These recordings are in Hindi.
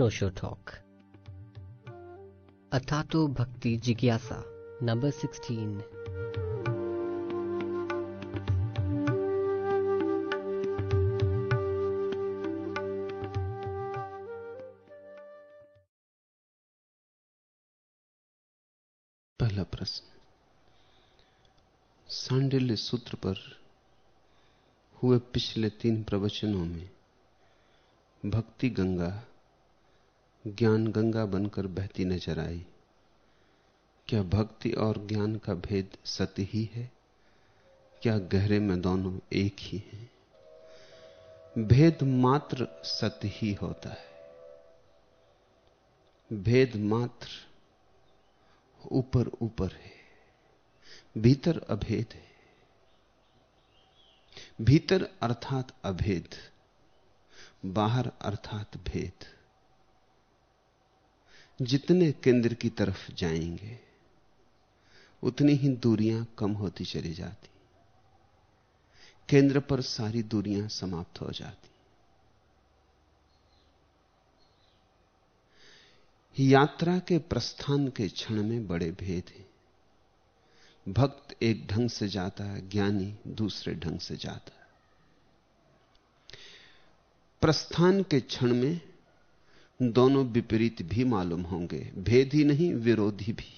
Osho Talk. Atato Bhakti Jigyasa, number 16. पहला प्रश्न सांडिल्य सूत्र पर हुए पिछले तीन प्रवचनों में भक्ति गंगा ज्ञान गंगा बनकर बहती नज़र आई। क्या भक्ति और ज्ञान का भेद सत्य ही है? क्या गहरे में दोनों एक ही हैं? भेद मात्र सत्य ही होता है। भेद मात्र ऊपर ऊपर है, भीतर अभेद है। भीतर अर्थात अभेद, बाहर अर्थात भेद। जितने केंद्र की तरफ़ जाएँगे, उतनी ही दूरियाँ कम होती चली जाती। केंद्र पर सारी दूरियाँ समाप्त हो जाती। यात्रा के प्रस्थान के क्षण में बड़े भेद हैं। भक्त एक ढंग से जाता है, ज्ञानी दूसरे ढंग से जाता है। प्रस्थान के क्षण में दोनों विपरीत भी मालूम होंगे, भेद ही नहीं, विरोधी भी।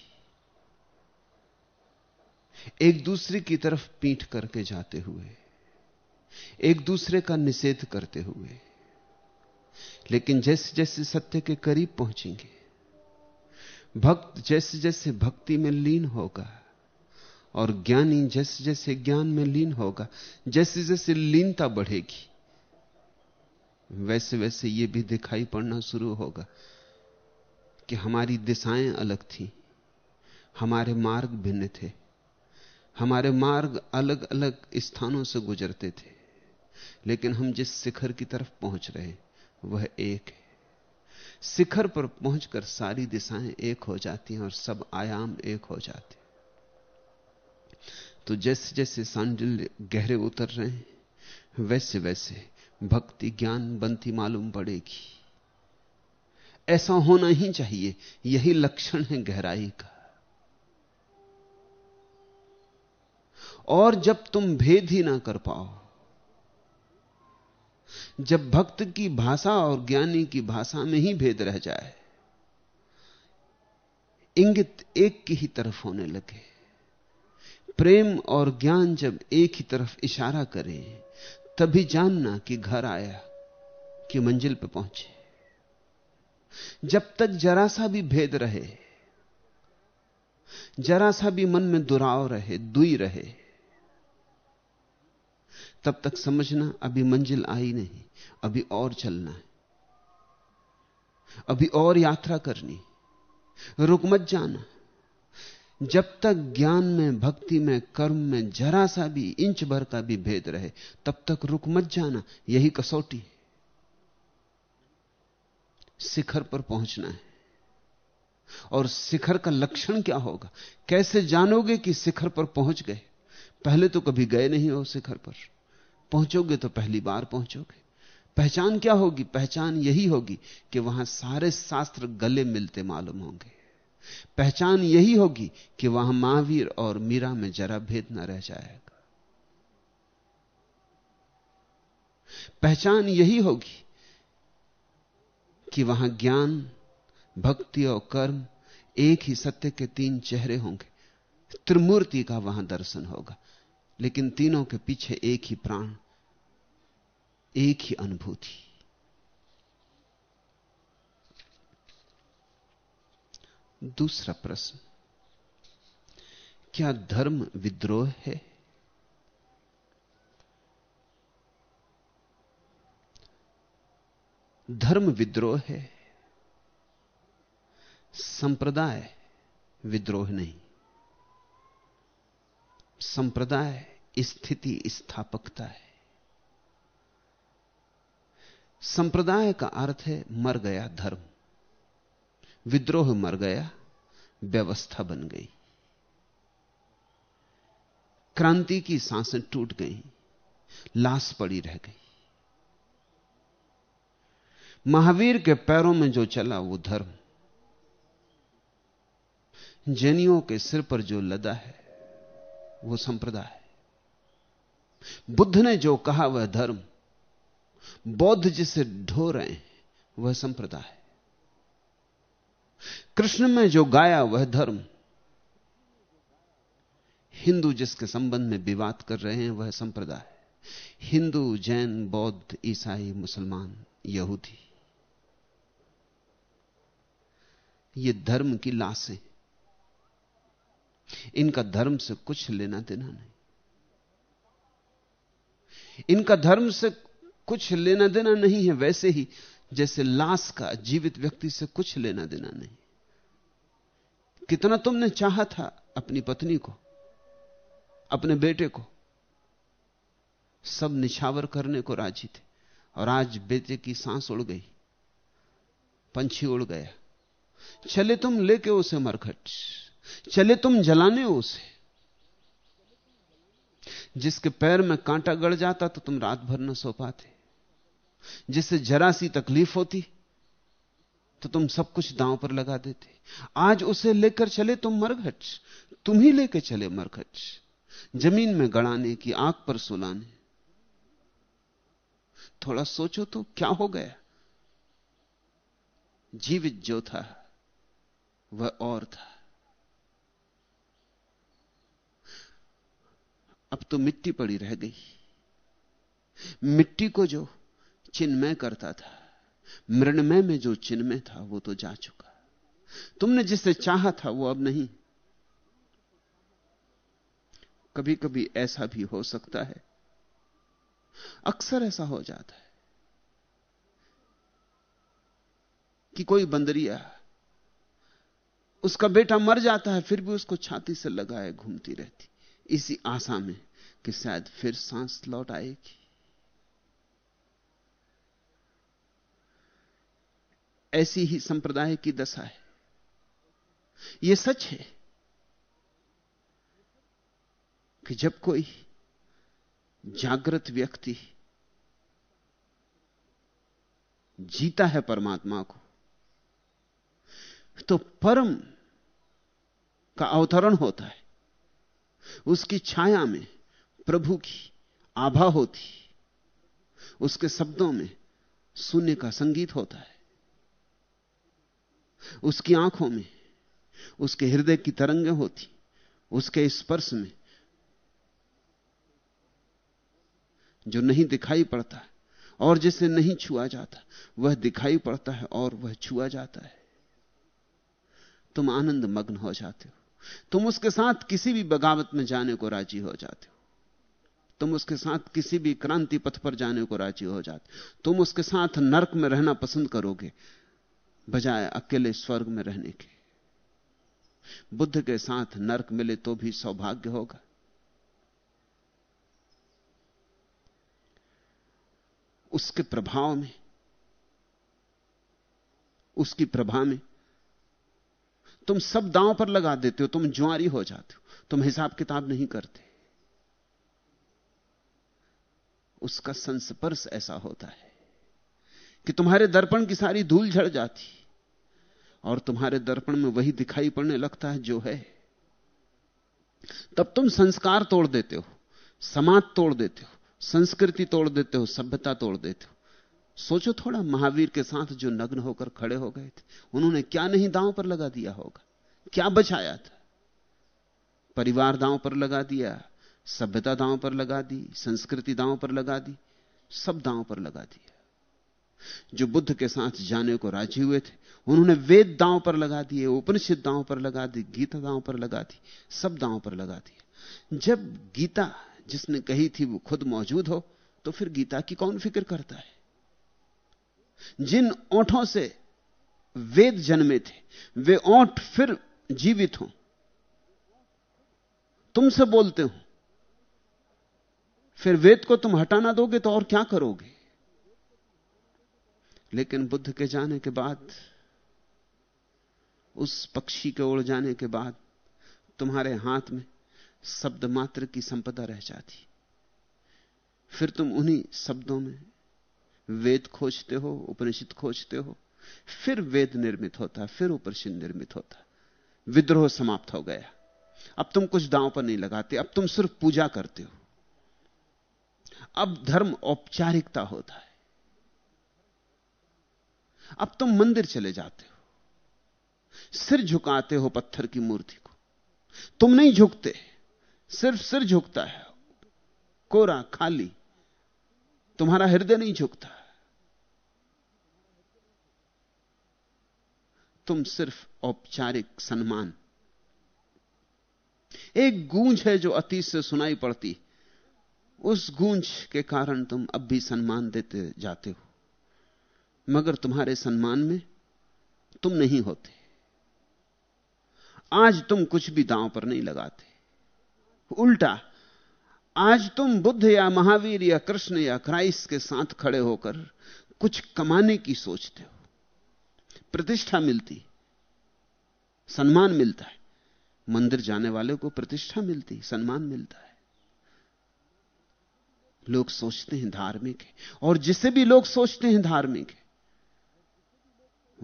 एक दूसरे की तरफ़ पीठ करके जाते हुए, एक दूसरे का निषेध करते हुए, लेकिन जैसे जैसे सत्य के करीब पहुँचेंगे, भक्त जैसे जैसे भक्ति में लीन होगा, और ज्ञानी जैसे जैसे ज्ञान में लीन होगा जैसे जैसे लीनता बढ़ेगी वैसे वैसे यह भी दिखाई पड़ना शुरू होगा कि हमारी दिशाएँ अलग थी। हमारे मार्ग भिन्न थे। हमारे मार्ग अलग अलग स्थानों से गुजरते थे। लेकिन हम जिस शिखर की तरफ़ पहुँच रहे वह एक है। शिखर पर पहुंचकर सारी दिशाएँ एक हो जाती हैं और सब आयाम एक हो जाते तो जैसे जैसे सांडिल्य गहरे उतर रहे हैं, वैसे वैसे भक्ति ज्ञान बनती मालूम पड़ेगी। ऐसा होना ही चाहिए। यही लक्षण है गहराई का। और जब तुम भेद ही ना कर पाओ, जब भक्त की भाषा और ज्ञानी की भाषा में ही भेद रह जाए, इंगित एक की ही तरफ़ होने लगे। प्रेम और ज्ञान जब एक ही तरफ़ इशारा करें तभी जानना कि घर आया, कि मंजिल पर पहुँचे। जब तक जरा सा भी भेद रहे, जरा सा भी मन में दुराव रहे, दुई रहे, तब तक समझना, अभी मंजिल आई नहीं, अभी और चलना है। अभी और यात्रा करनी, रुक मत जाना। जब तक ज्ञान में, भक्ति में, कर्म में जरा सा भी, इंच भर का भी भेद रहे, तब तक रुक मत जाना, यही कसौटी शिखर पर पहुँचना है। और शिखर का लक्षण क्या होगा? कैसे जानोगे कि शिखर पर पहुँच गए? पहले तो कभी गए नहीं हो शिखर पर। पहुंचोगे तो पहली बार पहुंचोगे। पहचान क्या होगी? पहचान यही होगी कि वहाँ सारे शास्त्र गले मिलते मालूम होंगे। पहचान यही होगी कि वहाँ महावीर और मीरा में जरा भेद न रह जाएगा। पहचान यही होगी कि वहाँ ज्ञान, भक्ति और कर्म एक ही सत्य के तीन चेहरे होंगे। त्रिमूर्ति का वहाँ दर्शन होगा, लेकिन तीनों के पीछे एक ही प्राण, एक ही अनुभूति। दूसरा प्रश्न, क्या धर्म विद्रोह है? धर्म विद्रोह है, संप्रदाय विद्रोह नहीं। संप्रदाय स्थिति स्थापकता है। संप्रदाय का अर्थ है मर गया धर्म। विद्रोह मर गया, व्यवस्था बन गई। क्रांति की साँसें टूट गई, लाश पड़ी रह गई। महावीर के पैरों में जो चला वो धर्म। जैनियों के सिर पर जो लदा है, वो संप्रदाय है। बुद्ध ने जो कहा वह धर्म, बौद्ध जिसे ढो रहे हैं, वह संप्रदाय कृष्ण में जो गाया वह धर्म। हिंदू जिसके संबंध में विवाद कर रहे हैं, वह संप्रदाय। हिंदू, जैन, बौद्ध, ईसाई, मुसलमान, यहूदी। ये धर्म की लाशें। इनका धर्म से कुछ लेना देना नहीं। इनका धर्म से कुछ लेना देना नहीं है, वैसे ही जैसे लाश का जीवित व्यक्ति से कुछ लेना देना नहीं। कितना तुमने चाहा था अपनी पत्नी को, अपने बेटे को? सब निछावर करने को राज़ी थे। और आज बेटे की सांस उड़ गई, पंछी उड़ गया। चले तुम लेके उसे मरघट, चले तुम जलाने उसे। जिसके पैर में कांटा गड़ जाता तो तुम रात भर न सो पाते। जिससे जरा सी तकलीफ़ होती तो तुम सब कुछ दांव पर लगा देते। आज उसे लेकर चले तुम मरघट, तुम ही लेकर चले मरघट। ज़मीन में गड़ाने की आग पर सुलाने। थोड़ा सोचो तो क्या हो गया? जीवित जो था, वह और था। अब तो मिट्टी पड़ी रह गई। मिट्टी को जो चिन्मय करता था। मृणमय में जो चिन्मय था, वो तो जा चुका। तुमने जिसे चाहा था, वो अब नहीं। कभी कभी ऐसा भी हो सकता है। अक्सर ऐसा हो जाता है कि कोई बंदरिया, उसका बेटा मर जाता है, फिर भी उसको छाती से लगाए घूमती रहती। इसी आशा में कि शायद फिर सांस लौट आएगी। ऐसी ही संप्रदाय की दशा है। यह सच है कि जब कोई जागृत व्यक्ति जीता है परमात्मा को तो परम का अवतरण होता है। उसकी छाया में प्रभु की आभा होती, उसके शब्दों में शून्य का संगीत होता है। उसकी आँखों में, उसके हृदय की तरंगें होती, उसके स्पर्श में, जो नहीं दिखाई पड़ता और जिसे नहीं छुआ जाता, वह दिखाई पड़ता है और वह छुआ जाता है। तुम आनंद मग्न हो जाते हो। तुम उसके साथ किसी भी बगावत में जाने को राज़ी हो जाते हो। तुम उसके साथ किसी भी क्रांति पथ पर जाने को राज़ी हो जाते तुम उसके साथ नरक में रहना पसंद करोगे। बजाय अकेले स्वर्ग में रहने के। बुद्ध के साथ नरक मिले तो भी सौभाग्य होगा। उसके प्रभाव में, उसकी प्रभा में तुम सब दांव पर लगा देते हो, तुम जुआरी हो जाते हो, तुम हिसाब किताब नहीं करते। उसका संस्पर्श ऐसा होता है। कि तुम्हारे दर्पण की सारी धूल झड़ जाती और तुम्हारे दर्पण में वही दिखाई पड़ने लगता है जो है। तब तुम संस्कार तोड़ देते हो समाज तोड़ देते हो, संस्कृति तोड़ देते हो, सभ्यता तोड़ देते हो। सोचो थोड़ा, महावीर के साथ जो नग्न होकर खड़े हो गए थे, उन्होंने क्या नहीं दांव पर लगा दिया होगा? क्या बचाया था? परिवार दांव पर लगा दिया, सभ्यता दांव पर लगा दी, संस्कृति दांव पर लगा दी, सब दांव पर लगा दिया। जो बुद्ध के साथ जाने को राज़ी हुए थे, उन्होंने वेद दांव पर लगा दिए, उपनिषद दांव पर लगा दी, गीता दांव पर लगा दी, सब दांव पर लगा दिया जब गीता जिसने कही थी वो खुद मौजूद हो तो फिर गीता की कौन फ़िक्र करता है? जिन ओठों से वेद जन्मे थे, वे ओठ फिर जीवित हो। तुमसे बोलते हो, फिर वेद को तुम हटाना दोगे तो और क्या करोगे? लेकिन बुद्ध के जाने के बाद, उस पक्षी के उड़ जाने के बाद तुम्हारे हाथ में शब्द मात्र की संपदा रह जाती। फिर तुम उन्हीं शब्दों में वेद खोजते हो, उपनिषद खोजते हो, फिर वेद निर्मित होता, फिर उपनिषद निर्मित होता। विद्रोह समाप्त हो गया। अब तुम कुछ दांव पर नहीं लगाते, अब तुम सिर्फ़ पूजा करते हो। अब धर्म औपचारिकता होता है। अब तुम मंदिर चले जाते हो। सिर झुकाते हो पत्थर की मूर्ति को। तुम नहीं झुकते, सिर्फ़ सिर झुकता है। कोरा खाली, तुम्हारा हृदय नहीं झुकता। तुम सिर्फ़ औपचारिक सम्मान एक गूंज है जो अतीत से सुनाई पड़ती, उस गूंज के कारण तुम अब भी सम्मान देते जाते हो। मगर तुम्हारे सम्मान में तुम नहीं होते। आज तुम कुछ भी दांव पर नहीं लगाते। उल्टा, आज तुम बुद्ध या महावीर या कृष्ण या क्राइस्ट के साथ खड़े होकर कुछ कमाने की सोचते हो। प्रतिष्ठा मिलती, सम्मान मिलता है। मंदिर जाने वाले को प्रतिष्ठा मिलती, सम्मान मिलता है। लोग सोचते हैं धार्मिक है, और जिसे भी लोग सोचते हैं धार्मिक है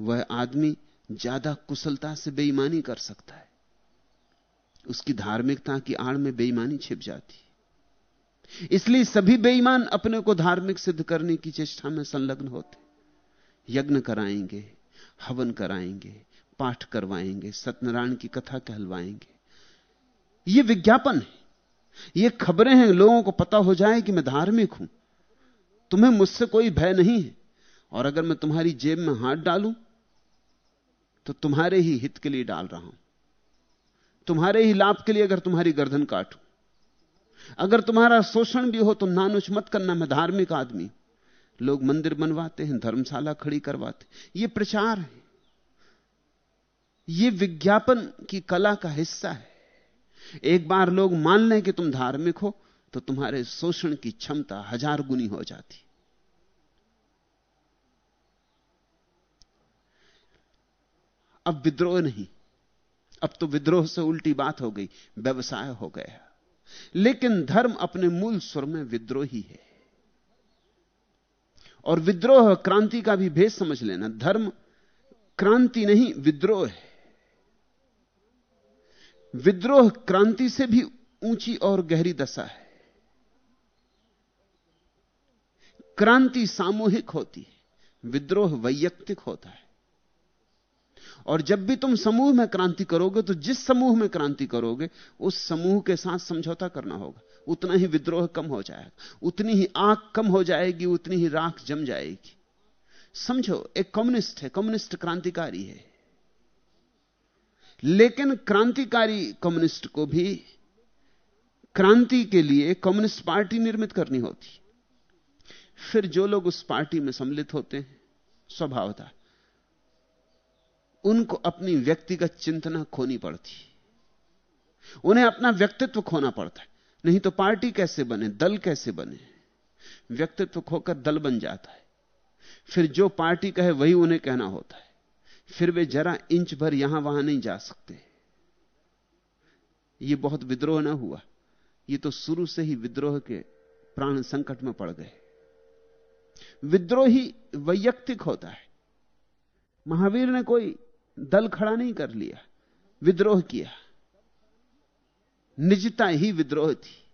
वह आदमी ज़्यादा कुशलता से बेईमानी कर सकता है। उसकी धार्मिकता की आड़ में बेईमानी छिप जाती इसलिए सभी बेईमान अपने को धार्मिक सिद्ध करने की चेष्टा में संलग्न होते यज्ञ कराएँगे, हवन कराएँगे, पाठ करवाएँगे, सत्यनारायण की कथा कहलवाएँगे। यह विज्ञापन है। ये खबरें हैं, लोगों को पता हो जाए कि मैं धार्मिक हूँ। तुम्हें मुझसे कोई भय नहीं है। और अगर मैं तुम्हारी जेब में हाथ डालूं तो तुम्हारे ही हित के लिए डाल रहा हूँ। तुम्हारे ही लाभ के लिए अगर तुम्हारी गर्दन काटू। अगर तुम्हारा शोषण भी हो तो नानुच मत करना, मैं धार्मिक आदमी। लोग मंदिर बनवाते हैं, धर्मशाला खड़ी करवाते ये प्रचार है। ये विज्ञापन की कला का हिस्सा है। एक बार लोग मान लें कि तुम धार्मिक हो तो तुम्हारे शोषण की क्षमता हज़ार गुनी हो जाती। अब विद्रोह नहीं। अब तो विद्रोह से उल्टी बात हो गई, व्यवसाय हो गया। लेकिन धर्म अपने मूल स्वर में विद्रोही है। और विद्रोह क्रांति का भी भेद समझ लेना। धर्म क्रांति नहीं, विद्रोह है। विद्रोह क्रांति से भी ऊँची और गहरी दशा है। क्रांति सामूहिक होती है, विद्रोह वैयक्तिक होता है। और जब भी तुम समूह में क्रांति करोगे तो जिस समूह में क्रांति करोगे, उस समूह के साथ समझौता करना होगा। उतना ही विद्रोह कम हो जाएगा। उतनी ही आग कम हो जाएगी, उतनी ही राख जम जाएगी। समझो, एक कम्युनिस्ट है। कम्युनिस्ट क्रांतिकारी है। लेकिन क्रांतिकारी कम्युनिस्ट को भी क्रांति के लिए कम्युनिस्ट पार्टी निर्मित करनी होती। फिर जो लोग उस पार्टी में सम्मिलित होते हैं, स्वभावता उनको अपनी व्यक्तिगत चिंतना खोनी पड़ती। उन्हें अपना व्यक्तित्व खोना पड़ता है। नहीं तो पार्टी कैसे बने, दल कैसे बने? व्यक्तित्व खोकर दल बन जाता है। फिर जो पार्टी कहे वही उन्हें कहना होता है। फिर वे जरा इंच भर यहाँ वहाँ नहीं जा सकते। ये बहुत विद्रोह ना हुआ। ये तो शुरू से ही विद्रोह के प्राण संकट में पड़ गए। विद्रोही वैयक्तिक होता है। महावीर ने कोई दल खड़ा नहीं कर लिया। विद्रोह किया। निजता ही विद्रोह थी।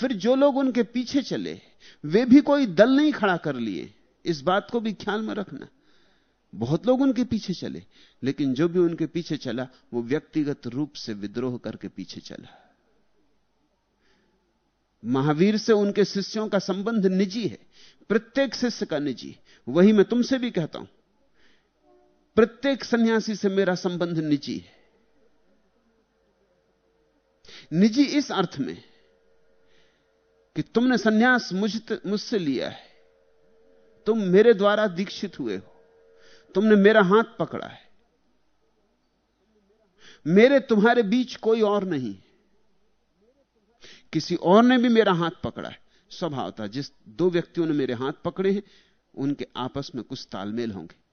फिर जो लोग उनके पीछे चले, वे भी कोई दल नहीं खड़ा कर लिए। इस बात को भी ख्याल में रखना। बहुत लोग उनके पीछे चले, लेकिन जो भी उनके पीछे चला, वो व्यक्तिगत रूप से विद्रोह करके पीछे चला। महावीर से उनके शिष्यों का संबंध निजी है। प्रत्येक शिष्य का निजी। वही मैं तुमसे भी कहता हूँ। प्रत्येक सन्यासी से मेरा संबंध निजी है। निजी इस अर्थ में कि तुमने सन्यास मुझ मुझसे लिया है। तुम मेरे द्वारा दीक्षित हुए हो। तुमने मेरा हाथ पकड़ा है। मेरे तुम्हारे बीच कोई और नहीं किसी और ने भी मेरा हाथ पकड़ा है। स्वभाव था जिस दो व्यक्तियों ने मेरे हाथ पकड़े हैं, उनके आपस में कुछ तालमेल होंगे।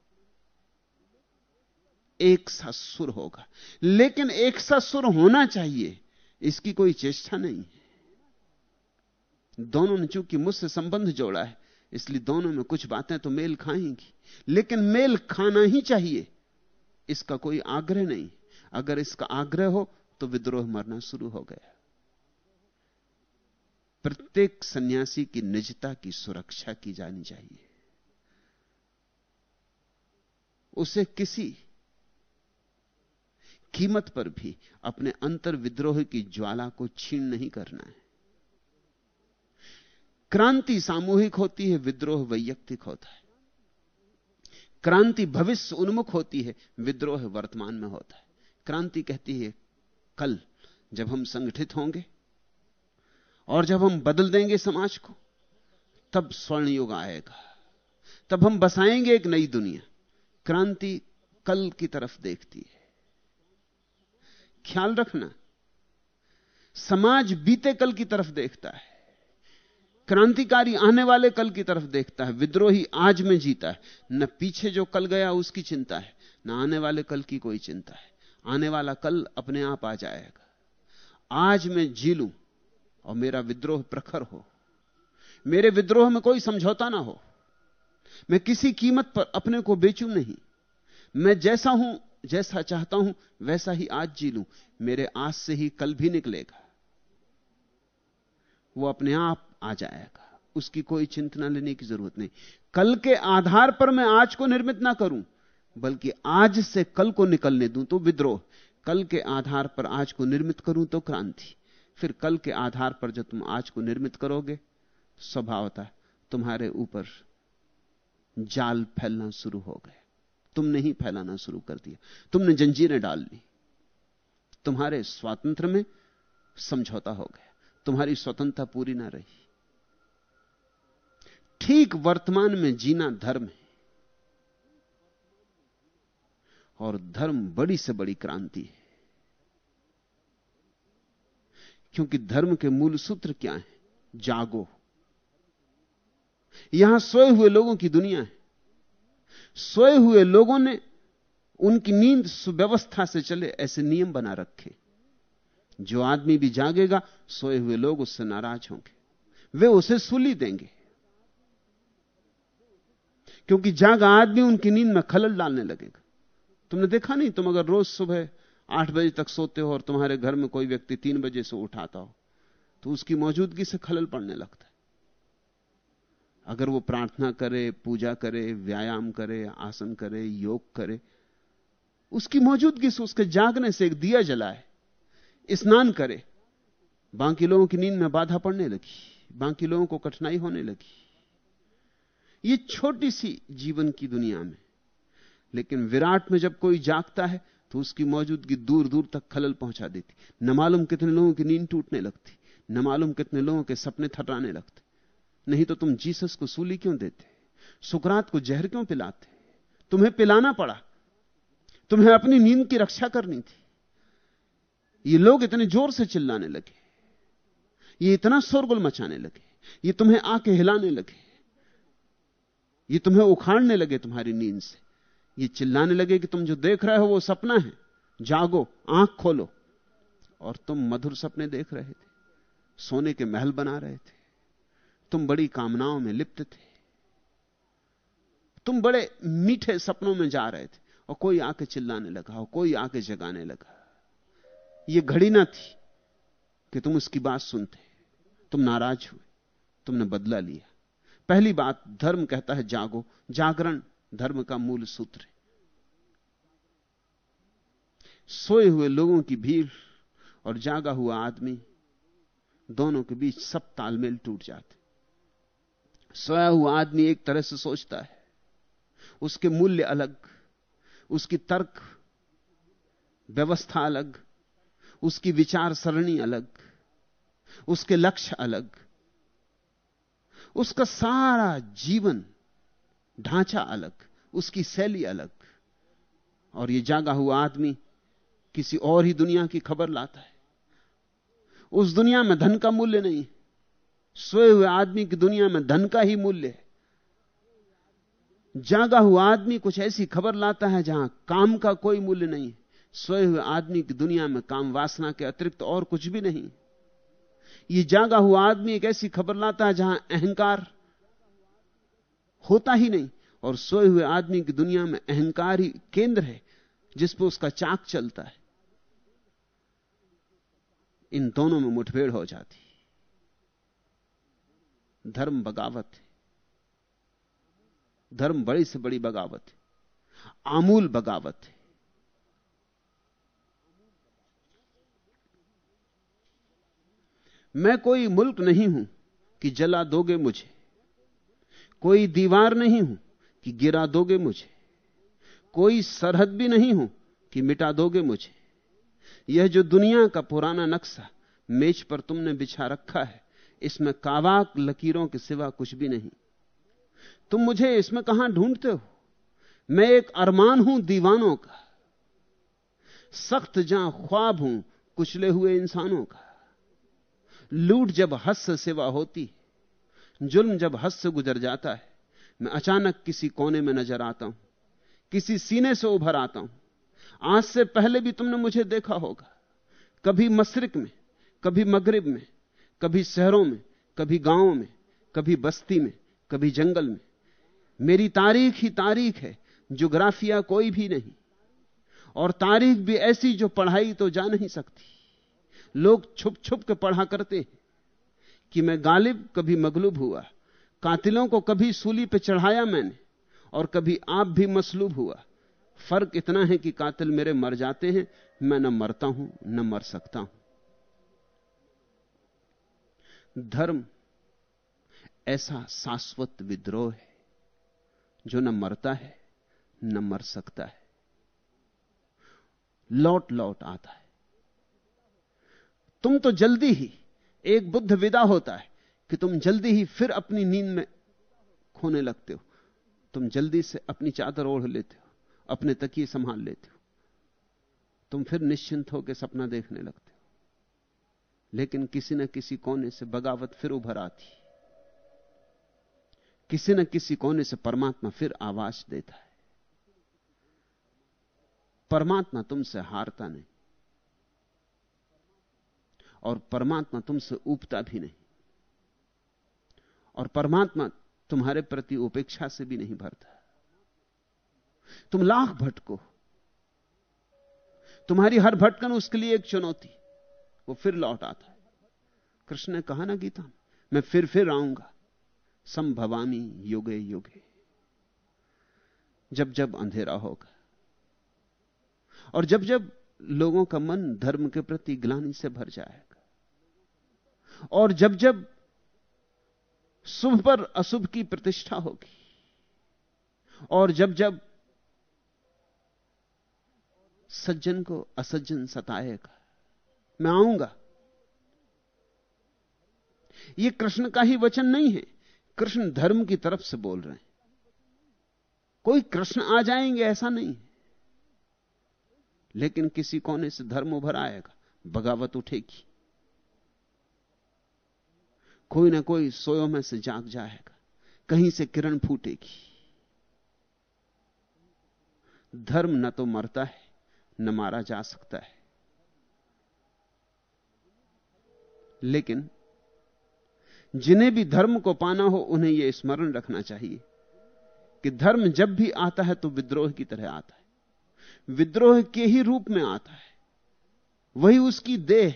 एक सा सुर होगा। लेकिन एक सा सुर होना चाहिए, इसकी कोई चेष्टा नहीं है। दोनों ने चूँकि मुझसे संबंध जोड़ा है, इसलिए दोनों में कुछ बातें तो मेल खाएँगी। लेकिन मेल खाना ही चाहिए, इसका कोई आग्रह नहीं। अगर इसका आग्रह हो तो विद्रोह मरना शुरू हो गया। प्रत्येक सन्यासी की निजता की सुरक्षा की जानी चाहिए। उसे किसी कीमत पर भी अपने अंतर विद्रोह की ज्वाला को छीन नहीं करना है। क्रांति सामूहिक होती है, विद्रोह वैयक्तिक होता है। क्रांति भविष्य उन्मुख होती है, विद्रोह वर्तमान में होता है। क्रांति कहती है, कल जब हम संगठित होंगे और जब हम बदल देंगे समाज को, तब स्वर्ण युग आएगा। तब हम बसाएँगे एक नई दुनिया। क्रांति कल की तरफ़ देखती है। ख्याल रखना। समाज बीते कल की तरफ़ देखता है। क्रांतिकारी आने वाले कल की तरफ़ देखता है। विद्रोही आज में जीता है। न पीछे जो कल गया, उसकी चिंता है। न आने वाले कल की कोई चिंता है। आने वाला कल अपने आप आ जाएगा। आज मैं जी लूँ और मेरा विद्रोह प्रखर हो। मेरे विद्रोह में कोई समझौता ना हो। मैं किसी कीमत पर अपने को बेचूं नहीं। मैं जैसा हूँ जैसा चाहता हूँ, वैसा ही आज जी लूँ। मेरे आज से ही कल भी निकलेगा। वो अपने आप आ जाएगा। उसकी कोई चिंता लेने की ज़रूरत नहीं। कल के आधार पर मैं आज को निर्मित ना करूँ, बल्कि आज से कल को निकलने दूँ तो विद्रोह। कल के आधार पर आज को निर्मित करूँ तो क्रांति। फिर कल के आधार पर जब तुम आज को निर्मित करोगे, स्वभावता तुम्हारे ऊपर जाल फैलना शुरू हो गए तुमने ही फैलाना शुरू कर दिया। तुमने जंजीरें डाल ली। तुम्हारे स्वातंत्र में समझौता हो गया। तुम्हारी स्वतंत्रता पूरी ना रही। ठीक वर्तमान में जीना धर्म है। और धर्म बड़ी से बड़ी क्रांति है। क्योंकि धर्म के मूल सूत्र क्या है? जागो। यहाँ सोए हुए लोगों की दुनिया है। सोए हुए लोगों ने उनकी नींद सुव्यवस्था से चले ऐसे नियम बना रखे। जो आदमी भी जागेगा, सोए हुए लोग उससे नाराज़ होंगे। वे उसे सुली देंगे। क्योंकि जागा आदमी, उनकी नींद में खलल डालने लगेगा। तुमने देखा नहीं, तुम अगर रोज सुबह आठ बजे तक सोते हो और तुम्हारे घर में कोई व्यक्ति तीन बजे से उठाता हो तो उसकी मौजूदगी से खलल पड़ने लगता है। अगर वो प्रार्थना करे, पूजा करे, व्यायाम करे, आसन करे, योग करे, उसकी मौजूदगी से उसके जागने से एक दिया जलाए, स्नान करे, बाकी लोगों की नींद में बाधा पड़ने लगी, बाकी लोगों को कठिनाई होने लगी। ये छोटी सी जीवन की दुनिया में, लेकिन विराट में जब कोई जागता है तो उसकी मौजूदगी दूर दूर तक खलल पहुँचा देती। न मालूम कितने लोगों की नींद टूटने लगती, न मालूम कितने लोगों के सपने थटराने लगते। नहीं तो तुम जीसस को सूली क्यों देते? सुकरात को जहर क्यों पिलाते? तुम्हें पिलाना पड़ा। तुम्हें अपनी नींद की रक्षा करनी थी। ये लोग इतने ज़ोर से चिल्लाने लगे। ये इतना शोरगुल मचाने लगे। ये तुम्हें आके हिलाने लगे। ये तुम्हें उखाड़ने लगे तुम्हारी नींद से। ये चिल्लाने लगे कि तुम जो देख रहे हो वो सपना है। जागो, आँख खोलो। और तुम मधुर सपने देख रहे थे। सोने के महल बना रहे थे। तुम बड़ी कामनाओं में लिप्त थे। तुम बड़े मीठे सपनों में जा रहे थे और कोई आके चिल्लाने लगा और कोई आके जगाने लगा। यह घड़ी ना थी कि तुम उसकी बात सुनते। तुम नाराज़ हुए, तुमने बदला लिया। पहली बात, धर्म कहता है जागो। जागरण धर्म का मूल सूत्र है। सोए हुए लोगों की भीड़ और जागा हुआ आदमी, दोनों के बीच सब तालमेल टूट जाते। सोया हुआ आदमी एक तरह से सोचता है, उसके मूल्य अलग, उसकी तर्क व्यवस्था अलग, उसकी विचार सरणी अलग, उसके लक्ष्य अलग, उसका सारा जीवन ढांचा अलग, उसकी शैली अलग, और यह जागा हुआ आदमी किसी और ही दुनिया की खबर लाता है। उस दुनिया में धन का मूल्य नहीं सोए हुए आदमी की दुनिया में धन का ही मूल्य है। जागा हुआ आदमी कुछ ऐसी खबर लाता है जहाँ काम का कोई मूल्य नहीं है। सोए हुए आदमी की दुनिया में काम वासना के अतिरिक्त और कुछ भी नहीं। यह जागा हुआ आदमी एक ऐसी खबर लाता है जहाँ अहंकार होता ही नहीं और सोए हुए आदमी की दुनिया में अहंकार ही केंद्र है, जिस पर उसका चाक चलता है। इन दोनों में मुठभेड़ हो जाती धर्म बगावत है। धर्म बड़ी से बड़ी बगावत है। आमूल बगावत है। मैं कोई मुल्क नहीं हूँ कि जला दोगे मुझे। कोई दीवार नहीं हूँ कि गिरा दोगे मुझे। कोई सरहद भी नहीं हूँ कि मिटा दोगे मुझे। यह जो दुनिया का पुराना नक्शा मेज पर तुमने बिछा रखा है इसमें कावाक लकीरों के सिवा कुछ भी नहीं। तुम मुझे इसमें कहाँ ढूंढते हो? मैं एक अरमान हूँ दीवानों का। सख्त जहाँ ख्वाब हूँ, कुचले हुए इंसानों का। लूट जब हद से सिवा होती, जुल्म जब हद से गुजर जाता है, मैं अचानक किसी कोने में नज़र आता हूँ, किसी सीने से उभर आता हूँ। आज से पहले भी तुमने मुझे देखा होगा, कभी मशरक में, कभी मगरिब में कभी शहरों में, कभी गाँवों में, कभी बस्ती में, कभी जंगल में। मेरी तारीख ही तारीख है जोग्राफिया कोई भी नहीं। और तारीख भी ऐसी जो पढ़ाई तो जा नहीं सकती। लोग छुप छुप के पढ़ा करते हैं कि मैं गालिब कभी मगलूब हुआ, कातिलों को कभी सूली पे चढ़ाया मैंने, और कभी आप भी मसलूब हुआ। फ़र्क इतना है कि कातिल मेरे मर जाते हैं, मैं न मरता हूँ, न मर सकता हूँ। धर्म ऐसा शाश्वत विद्रोह है जो न मरता है, न मर सकता है। लौट लौट आता है। तुम तो जल्दी ही एक बुद्ध विदा होता है कि तुम जल्दी ही फिर अपनी नींद में खोने लगते हो। तुम जल्दी से अपनी चादर ओढ़ लेते हो, अपने तकिए संभाल लेते हो। तुम फिर निश्चिंत होकर सपना देखने लगते हो। लेकिन किसी न किसी कोने से बगावत फिर उभर आती। किसी न किसी कोने से परमात्मा फिर आवाज़ देता है। परमात्मा तुमसे हारता नहीं। और परमात्मा तुमसे ऊबता भी नहीं। और परमात्मा तुम्हारे प्रति उपेक्षा से भी नहीं भरता। तुम लाख भटको। तुम्हारी हर भटकन उसके लिए एक चुनौती। वो फिर लौट आता है। कृष्ण ने कहा ना गीता, मैं फिर फिर आऊँगा। संभवामी युगे युगे। जब जब अंधेरा होगा और जब जब लोगों का मन धर्म के प्रति ग्लानी से भर जाएगा और जब जब शुभ पर अशुभ की प्रतिष्ठा होगी और जब जब सज्जन को असज्जन सताएगा मैं आऊँगा। यह कृष्ण का ही वचन नहीं है। कृष्ण धर्म की तरफ़ से बोल रहे हैं। कोई कृष्ण आ जाएँगे ऐसा नहीं। लेकिन किसी कोने से धर्म उभर आएगा, बगावत उठेगी। कोई ना कोई सोयो में से जाग जाएगा, कहीं से किरण फूटेगी। धर्म न तो मरता है, न मारा जा सकता है। लेकिन जिन्हें भी धर्म को पाना हो, उन्हें यह स्मरण रखना चाहिए कि धर्म जब भी आता है तो विद्रोह की तरह आता है। विद्रोह के ही रूप में आता है। वही उसकी देह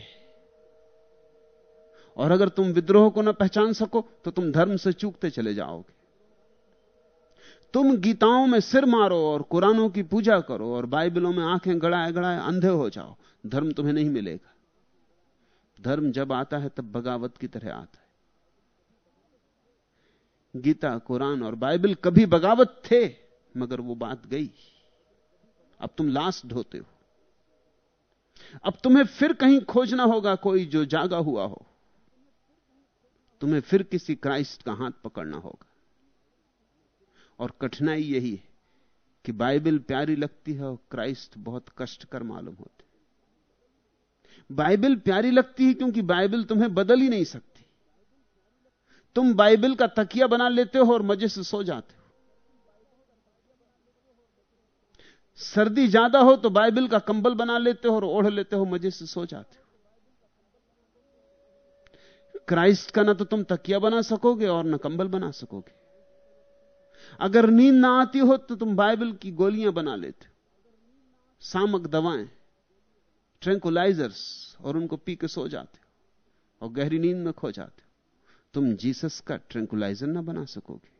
और अगर तुम विद्रोह को ना पहचान सको तो तुम धर्म से चूकते चले जाओगे। तुम गीताओं में सिर मारो और कुरानों की पूजा करो और बाइबलों में आँखें गड़ाए गड़ाए अंधे हो जाओ। धर्म तुम्हें नहीं मिलेगा। धर्म जब आता है, तब बगावत की तरह आता है। गीता, कुरान और बाइबल कभी बगावत थे, मगर वो बात गई। अब तुम लाश ढोते हो। अब तुम्हें फिर कहीं खोजना होगा, कोई जो जागा हुआ हो। तुम्हें फिर किसी क्राइस्ट का हाथ पकड़ना होगा। और कठिनाई यही है कि बाइबल प्यारी लगती है और क्राइस्ट बहुत कष्टकर मालूम होते बाइबल प्यारी लगती है क्योंकि बाइबल तुम्हें बदल ही नहीं सकती। तुम बाइबल का तकिया बना लेते हो और मज़े से सो जाते हो। सर्दी ज़्यादा हो तो बाइबल का कंबल बना लेते हो और ओढ़ लेते हो, मज़े से सो जाते हो। क्राइस्ट का ना तो तुम तकिया बना सकोगे और ना कंबल बना सकोगे। अगर नींद ना आती हो तो तुम बाइबल की गोलियाँ बना लेते सामक दवाएँ। ट्रैंकुलाइजर्स और उनको पी के सो जाते हो और गहरी नींद में खो जाते हो। तुम जीसस का ट्रैंकुलाइजर ना बना सकोगे।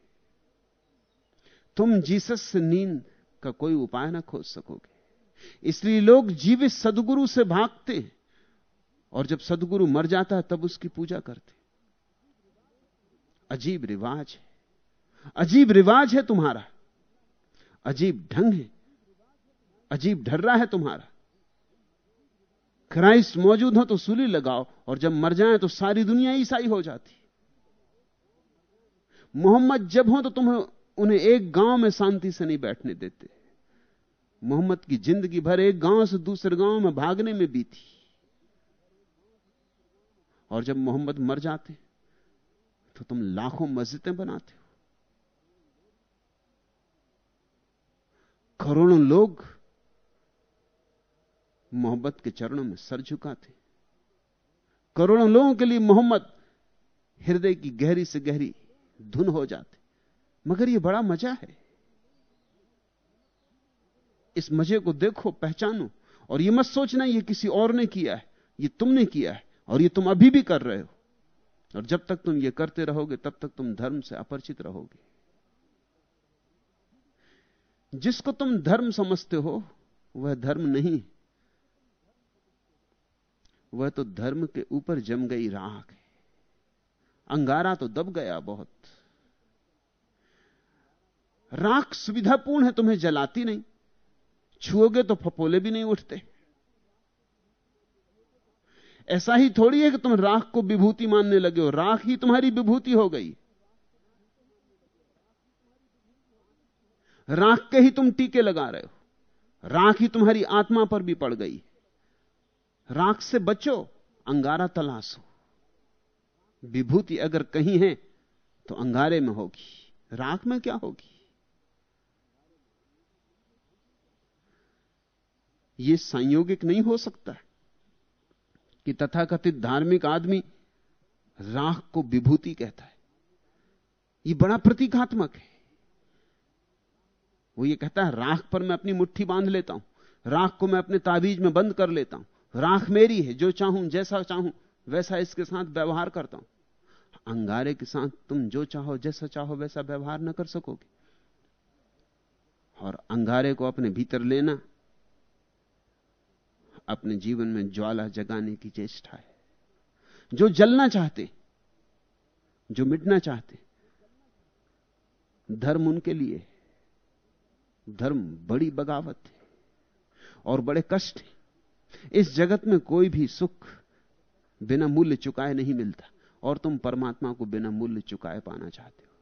तुम जीसस से नींद का कोई उपाय ना खोज सकोगे। इसलिए लोग जीवित सदगुरु से भागते हैं और जब सदगुरु मर जाता है, तब उसकी पूजा करते अजीब रिवाज है। अजीब रिवाज है तुम्हारा। अजीब ढंग है। अजीब ढर्रा है तुम्हारा। क्राइस्ट मौजूद हो तो सूली लगाओ, और जब मर जाए तो सारी दुनिया ईसाई हो जाती। मोहम्मद जब हो तो तुम्हें उन्हें एक गाँव में शांति से नहीं बैठने देते। मोहम्मद की ज़िंदगी भर एक गाँव से दूसरे गाँव में भागने में बीती। और जब मोहम्मद मर जाते तो तुम लाखों मस्जिदें बनाते हो। करोड़ों लोग मोहब्बत के चरणों में सर झुकाते। करोड़ों लोगों के लिए मोहम्मद हृदय की गहरी से गहरी धुन हो जाते। मगर यह बड़ा मज़ा है। इस मज़े को देखो, पहचानो, और यह मत सोचना यह किसी और ने किया है यह तुमने किया है, और यह तुम अभी भी कर रहे हो। और जब तक तुम यह करते रहोगे, तब तक तुम धर्म से अपरिचित रहोगे। जिसको तुम धर्म समझते हो, वह धर्म नहीं वह तो धर्म के ऊपर जम गई राख है। अंगारा तो दब गया बहुत। राख सुविधापूर्ण है, तुम्हें जलाती नहीं। छुओगे तो फपोले भी नहीं उठते। ऐसा ही थोड़ी है कि तुम राख को विभूति मानने लगे हो। राख ही तुम्हारी विभूति हो गई। राख के ही तुम टीके लगा रहे हो। राख ही तुम्हारी आत्मा पर भी पड़ गई। राख से बचो, अंगारा तलाशो विभूति अगर कहीं है तो अंगारे में होगी। राख में क्या होगी? यह संयोगिक नहीं हो सकता कि तथाकथित धार्मिक आदमी राख को विभूति कहता है। यह बड़ा प्रतीकात्मक है। वो ये कहता है, राख पर मैं अपनी मुट्ठी बाँध लेता हूँ, राख को मैं अपने ताबीज में बंद कर लेता हूँ। राख मेरी है, जो चाहूँ, जैसा चाहूँ, वैसा इसके साथ व्यवहार करता हूँ। अंगारे के साथ तुम जो चाहो, जैसा चाहो, वैसा व्यवहार न कर सकोगे। और अंगारे को अपने भीतर लेना, अपने जीवन में ज्वाला जगाने की चेष्टा है। जो जलना चाहते, जो मिटना चाहते, धर्म उनके लिए धर्म बड़ी बगावत है और बड़े कष्ट है। इस जगत में कोई भी सुख बिना मूल्य चुकाए नहीं मिलता, और तुम परमात्मा को बिना मूल्य चुकाए पाना चाहते हो।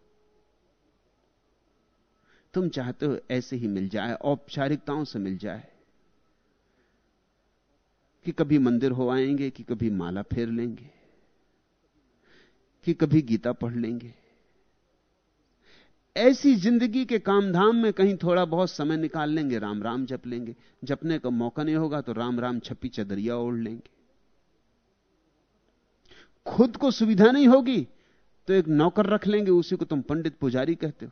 तुम चाहते हो ऐसे ही मिल जाए, औपचारिकताओं से मिल जाए, कि कभी मंदिर हो आएँगे, कि कभी माला फेर लेंगे, कि कभी गीता पढ़ लेंगे। ऐसी ज़िंदगी के कामधाम में कहीं थोड़ा बहुत समय निकाल लेंगे राम राम जप लेंगे। जपने का मौका नहीं होगा तो राम राम छपी चदरिया ओढ़ लेंगे। खुद को सुविधा नहीं होगी तो एक नौकर रख लेंगे, उसी को तुम पंडित पुजारी कहते हो।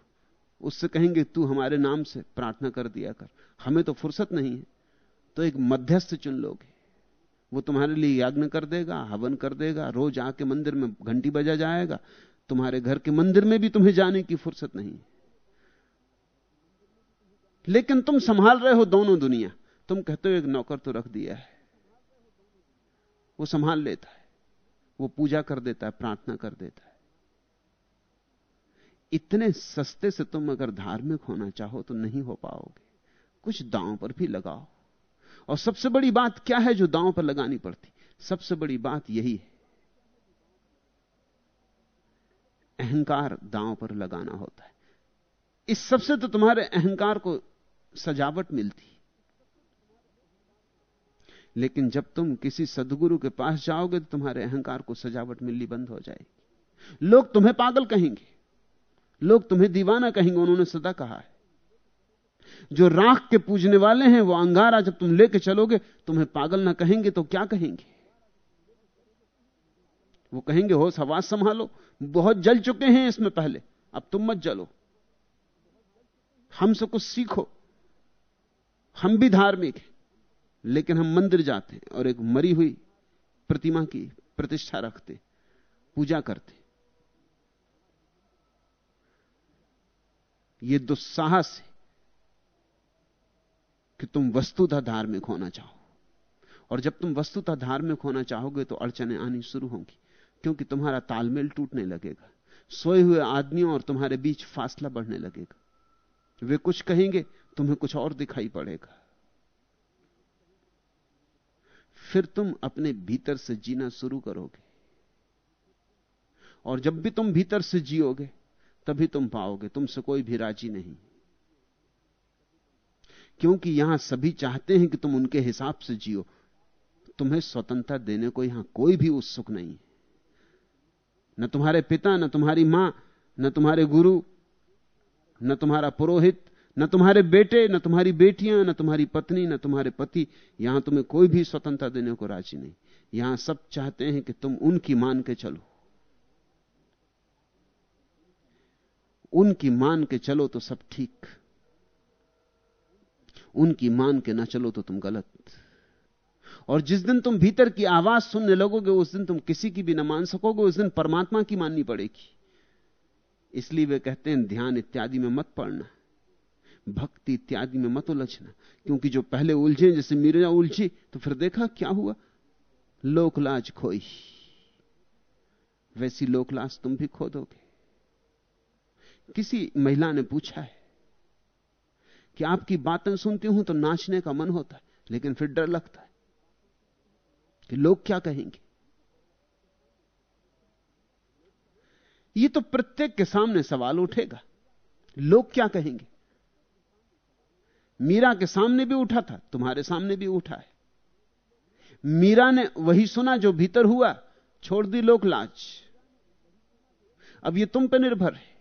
उससे कहेंगे, तू हमारे नाम से प्रार्थना कर दिया कर। हमें तो फुर्सत नहीं है। तो एक मध्यस्थ चुन लोगे। वो तुम्हारे लिए याज्ञ कर देगा, हवन कर देगा, रोज आके मंदिर में घंटी बजा जाएगा। तुम्हारे घर के मंदिर में भी तुम्हें जाने की फुर्सत नहीं। लेकिन तुम संभाल रहे हो दोनों दुनिया। तुम कहते हो, एक नौकर तो रख दिया है। वो संभाल लेता है। वो पूजा कर देता है, प्रार्थना कर देता है। इतने सस्ते से तुम अगर धार्मिक होना चाहो तो नहीं हो पाओगे। कुछ दांव पर भी लगाओ। और सबसे बड़ी बात क्या है जो दांव पर लगानी पड़ती? सबसे बड़ी बात यही है। अहंकार दांव पर लगाना होता है। इस सबसे तो तुम्हारे अहंकार को सजावट मिलती। लेकिन जब तुम किसी सदगुरु के पास जाओगे तो तुम्हारे अहंकार को सजावट मिलनी बंद हो जाएगी। लोग तुम्हें पागल कहेंगे। लोग तुम्हें दीवाना कहेंगे, उन्होंने सदा कहा है। जो राख के पूजने वाले हैं, वो अंगारा जब तुम लेके चलोगे, तुम्हें पागल ना कहेंगे तो क्या कहेंगे? वो कहेंगे, होश हवास संभालो। बहुत जल चुके हैं इसमें पहले। अब तुम मत जलो। हमसे कुछ सीखो। हम भी धार्मिक हैं, लेकिन हम मंदिर जाते हैं और एक मरी हुई प्रतिमा की प्रतिष्ठा रखते, पूजा करते। यह दुस्साहस है कि तुम वस्तुतः धार्मिक होना चाहो। और जब तुम वस्तुतः धार्मिक होना चाहोगे तो अड़चने आनी शुरू होंगी। क्योंकि तुम्हारा तालमेल टूटने लगेगा। सोए हुए आदमियों और तुम्हारे बीच फासला बढ़ने लगेगा। वे कुछ कहेंगे, तुम्हें कुछ और दिखाई पड़ेगा। फिर तुम अपने भीतर से जीना शुरू करोगे। और जब भी तुम भीतर से जियोगे, तभी तुम पाओगे, तुमसे कोई भी राज़ी नहीं। क्योंकि यहाँ सभी चाहते हैं कि तुम उनके हिसाब से जियो। तुम्हें स्वतंत्रता देने को यहाँ कोई भी उत्सुक नहीं है। न तुम्हारे पिता, न तुम्हारी माँ, न तुम्हारे गुरु, न तुम्हारा पुरोहित, न तुम्हारे बेटे, न तुम्हारी बेटियाँ, न तुम्हारी पत्नी, न तुम्हारे पति। यहाँ तुम्हें कोई भी स्वतंत्रता देने को राज़ी नहीं। यहाँ सब चाहते हैं कि तुम उनकी मान के चलो। उनकी मान के चलो तो सब ठीक। उनकी मान के ना चलो तो तुम गलत। और जिस दिन तुम भीतर की आवाज़ सुनने लगोगे, उस दिन तुम किसी की भी ना मान सकोगे, उस दिन परमात्मा की माननी पड़ेगी। इसलिए वे कहते हैं, ध्यान इत्यादि में मत पड़ना, भक्ति इत्यादि में मत उलझना, क्योंकि जो पहले उलझे, जैसे मीरा उलझी तो फिर देखा क्या हुआ? लोकलाज खोई। वैसी लोकलाज तुम भी खो दोगे किसी महिला ने पूछा है कि आपकी बातें सुनती हूँ तो नाचने का मन होता है, लेकिन फिर डर लगता है। कि लोग क्या कहेंगे? यह तो प्रत्येक के सामने सवाल उठेगा। लोग क्या कहेंगे? मीरा के सामने भी उठा था, तुम्हारे सामने भी उठा है। मीरा ने वही सुना जो भीतर हुआ, छोड़ दी लोक लाज। अब यह तुम पर निर्भर है।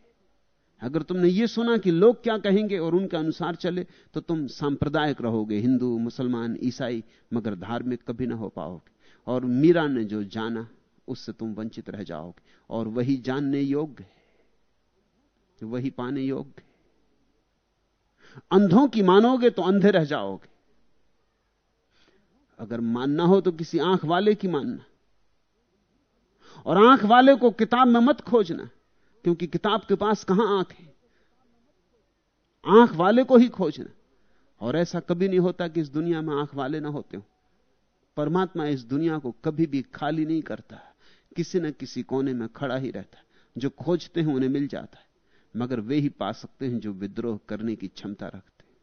अगर तुमने यह सुना कि लोग क्या कहेंगे और उनके अनुसार चले तो तुम सांप्रदायिक रहोगे, हिंदू, मुसलमान, ईसाई, मगर धार्मिक कभी ना हो पाओगे। और मीरा ने जो जाना, उससे तुम वंचित रह जाओगे। और वही जानने योग्य है। वही पाने योग्य अंधों की मानोगे तो अंधे रह जाओगे। अगर मानना हो तो किसी आँख वाले की मानना। और आँख वाले को किताब में मत खोजना, क्योंकि किताब के पास कहाँ आँख है? आँख वाले को ही खोजना। और ऐसा कभी नहीं होता कि इस दुनिया में आँख वाले ना होते हो। परमात्मा इस दुनिया को कभी भी खाली नहीं करता। किसी न किसी कोने में खड़ा ही रहता जो खोजते हैं, उन्हें मिल जाता है। मगर वे ही पा सकते हैं जो विद्रोह करने की क्षमता रखते हैं।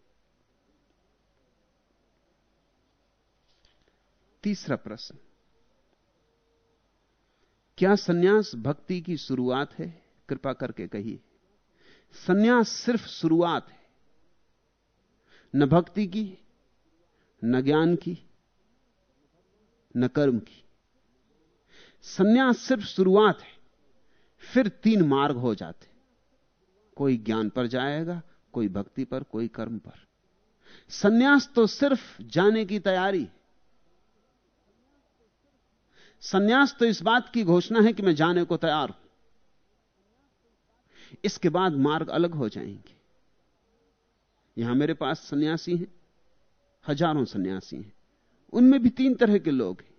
तीसरा प्रश्न। क्या सन्यास भक्ति की शुरुआत है? कृपा करके कहिए। सन्यास सिर्फ़ शुरुआत है। न भक्ति की, न ज्ञान की न कर्म की। सन्यास सिर्फ़ शुरुआत है, फिर तीन मार्ग हो जाते कोई ज्ञान पर जाएगा, कोई भक्ति पर, कोई कर्म पर। सन्यास तो सिर्फ़ जाने की तैयारी सन्यास तो इस बात की घोषणा है कि मैं जाने को तैयार हूँ। इसके बाद मार्ग अलग हो जाएँगे। यहाँ मेरे पास सन्यासी हैं, हज़ारों सन्यासी हैं। उनमें भी तीन तरह के लोग हैं।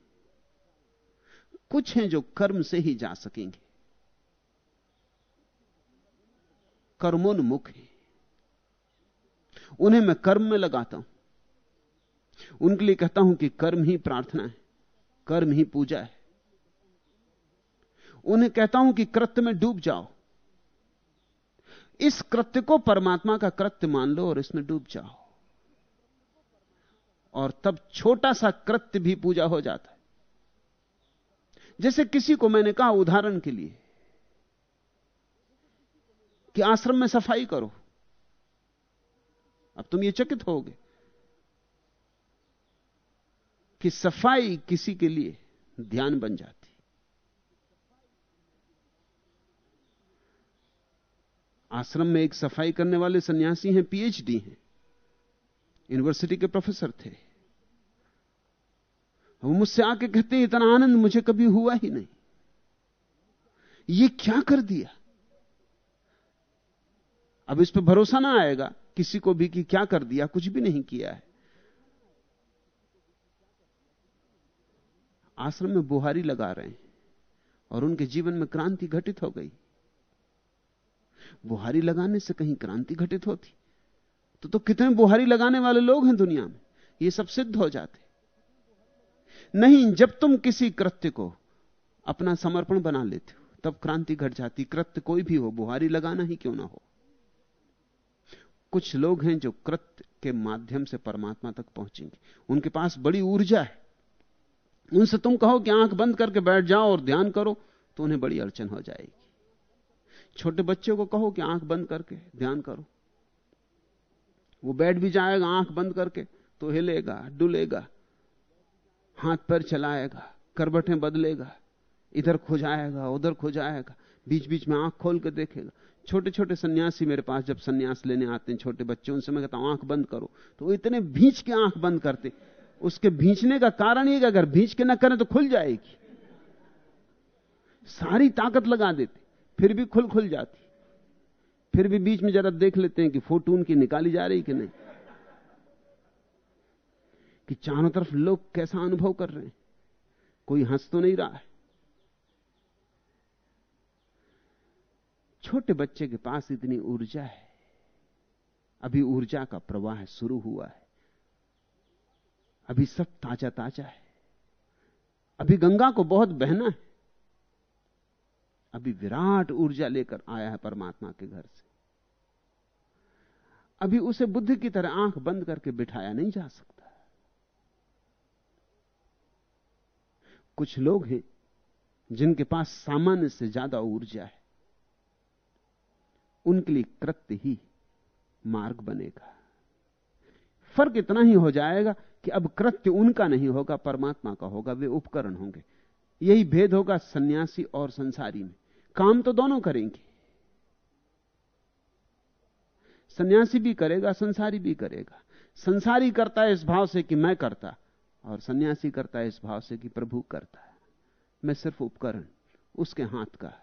कुछ हैं जो कर्म से ही जा सकेंगे। कर्मोन्मुख हैं। उन्हें मैं कर्म में लगाता हूँ। उनके लिए कहता हूँ कि कर्म ही प्रार्थना है, कर्म ही पूजा है। उन्हें कहता हूँ कि कृत्य में डूब जाओ। इस कृत्य को परमात्मा का कृत्य मान लो और इसमें डूब जाओ। और तब छोटा सा कृत्य भी पूजा हो जाता है। जैसे किसी को मैंने कहा उदाहरण के लिए कि आश्रम में सफ़ाई करो। अब तुम ये चकित होगे कि सफ़ाई किसी के लिए ध्यान बन जाती। आश्रम में एक सफ़ाई करने वाले सन्यासी हैं, पीएचडी हैं। यूनिवर्सिटी के प्रोफेसर थे। वो मुझसे आके कहते, इतना आनंद मुझे कभी हुआ ही नहीं। ये क्या कर दिया? अब इस पर भरोसा ना आएगा, किसी को भी कि क्या कर दिया, कुछ भी नहीं किया है। आश्रम में बुहारी लगा रहे हैं और उनके जीवन में क्रांति घटित हो गई। बुहारी लगाने से कहीं क्रांति घटित होती। तो तो कितने बुहारी लगाने वाले लोग हैं दुनिया में? ये सब सिद्ध हो जाते। नहीं, जब तुम किसी कृत्य को अपना समर्पण बना लेते हो, तब क्रांति घट जाती। कृत्य कोई भी हो, बुहारी लगाना ही क्यों ना हो? कुछ लोग हैं जो कृत्य के माध्यम से परमात्मा तक पहुँचेंगे। उनके पास बड़ी ऊर्जा है। उनसे तुम कहो कि आँख बंद करके बैठ जाओ और ध्यान करो तो उन्हें बड़ी अड़चन हो जाएगी। छोटे बच्चों को कहो कि आँख बंद करके ध्यान करो। वो बैठ भी जाएगा आँख बंद करके तो हिलेगा, डुलेगा, हाथ पैर चलाएगा करबटें बदलेगा, इधर खो जाएगा उधर खो जाएगा बीच बीच में आँख खोल के देखेगा। छोटे छोटे सन्यासी मेरे पास जब सन्यास लेने आते हैं छोटे बच्चे, उनसे मैं कहता हूँ, आँख बंद करो। तो वो इतने भींच के आँख बंद करते उसके भींचने का कारण ये अगर भींच के ना करें तो खुल जाएगी। सारी ताकत लगा देते, फिर भी खुल खुल जाती। फिर भी बीच में जरा देख लेते हैं कि फ़ोटो उनकी निकाली जा रही कि नहीं। कि चारों तरफ़ लोग कैसा अनुभव कर रहे हैं। कोई हंस तो नहीं रहा है। छोटे बच्चे के पास इतनी ऊर्जा है। अभी ऊर्जा का प्रवाह शुरू हुआ है। अभी सब ताज़ा ताज़ा है। अभी गंगा को बहुत बहना है। अभी विराट ऊर्जा लेकर आया है परमात्मा के घर से। अभी उसे बुद्ध की तरह आँख बंद करके बिठाया नहीं जा सकता। कुछ लोग हैं जिनके पास सामान्य से ज़्यादा ऊर्जा है। उनके लिए कृत्य ही मार्ग बनेगा। फ़र्क इतना ही हो जाएगा कि अब कृत्य उनका नहीं होगा, परमात्मा का होगा, वे उपकरण होंगे। यही भेद होगा सन्यासी और संसारी में। काम तो दोनों करेंगे। सन्यासी भी करेगा, संसारी भी करेगा। संसारी करता है इस भाव से कि मैं करता, और सन्यासी करता है इस भाव से कि प्रभु करता है। मैं सिर्फ़ उपकरण, उसके हाथ का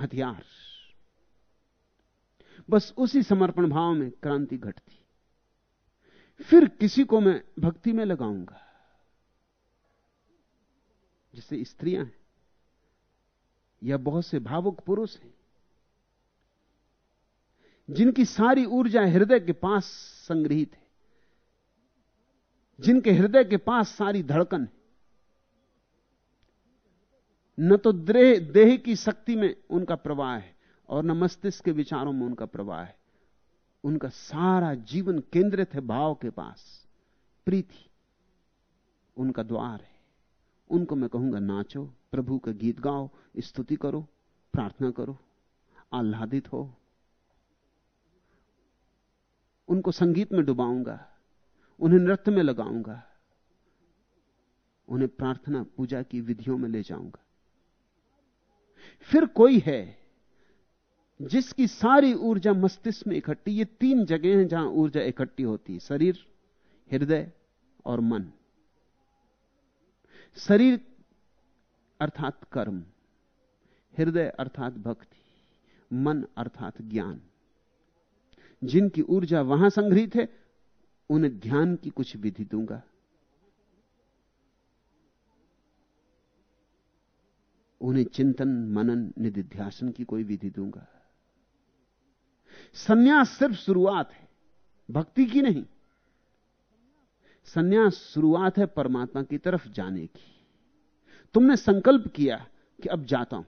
हथियार। बस उसी समर्पण भाव में क्रांति घटती। फिर किसी को मैं भक्ति में लगाऊँगा। जैसे स्त्रियाँ हैं, या बहुत से भावुक पुरुष हैं, जिनकी सारी ऊर्जा हृदय के पास संग्रहित है, जिनके हृदय के पास सारी धड़कन है, न तो देह देह की शक्ति में उनका प्रवाह है, और न मस्तिष्क के विचारों में उनका प्रवाह है। उनका सारा जीवन केंद्रित है भाव के पास, प्रीति, उनका द्वार है। उनको मैं कहूँगा, नाचो, प्रभु का गीत गाओ, स्तुति करो, प्रार्थना करो, आह्लादित हो। उनको संगीत में डुबाऊँगा, उन्हें नृत्य में लगाऊँगा, उन्हें प्रार्थना, पूजा की विधियों में ले जाऊँगा। फिर कोई है जिसकी सारी ऊर्जा मस्तिष्क में इकट्ठी, ये तीन जगह हैं जहाँ ऊर्जा इकट्ठी होती है, शरीर, हृदय और मन। शरीर अर्थात कर्म, हृदय अर्थात भक्ति, मन अर्थात ज्ञान। जिनकी ऊर्जा वहाँ संग्रहित है उन्हें ध्यान की कुछ विधि दूँगा। उन्हें चिंतन, मनन, निधिध्यासन की कोई विधि दूँगा। सन्यास सिर्फ़ शुरुआत है, भक्ति की नहीं सन्यास शुरुआत है परमात्मा की तरफ़ जाने की। तुमने संकल्प किया कि अब जाता हूँ,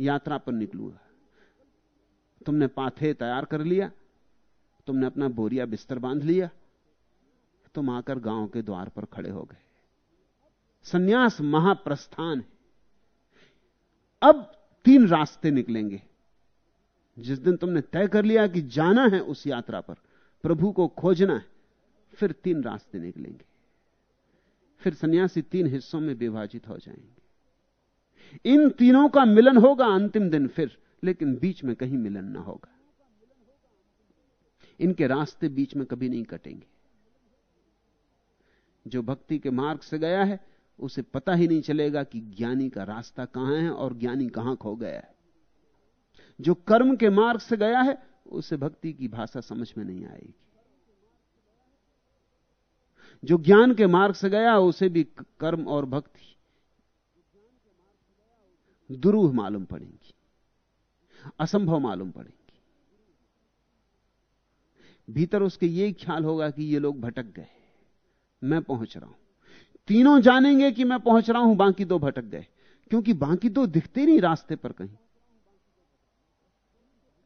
यात्रा पर निकलूँगा। तुमने पाथे तैयार कर लिया, तुमने अपना बोरिया बिस्तर बाँध लिया, तुम आकर गाँव के द्वार पर खड़े हो गए। सन्यास महाप्रस्थान है। अब तीन रास्ते निकलेंगे। जिस दिन तुमने तय कर लिया कि जाना है उस यात्रा पर, प्रभु को खोजना है फिर तीन रास्ते निकलेंगे। फिर सन्यासी तीन हिस्सों में विभाजित हो जाएँगे। इन तीनों का मिलन होगा अंतिम दिन फिर, लेकिन बीच में कहीं मिलन ना होगा। इनके रास्ते बीच में कभी नहीं कटेंगे। जो भक्ति के मार्ग से गया है, उसे पता ही नहीं चलेगा कि ज्ञानी का रास्ता कहाँ है और ज्ञानी कहाँ खो गया है। जो कर्म के मार्ग से गया है, उसे भक्ति की भाषा समझ में नहीं आएगी। जो ज्ञान के मार्ग से गया, उसे भी कर्म और भक्ति। दुरूह मालूम पड़ेंगी। असंभव मालूम पड़ेंगी। भीतर उसके ये ख्याल होगा कि ये लोग भटक गए। मैं पहुँच रहा हूँ। तीनों जानेंगे कि मैं पहुँच रहा हूँ, बाकी दो भटक गए। क्योंकि बाकी दो दिखते नहीं रास्ते पर कहीं।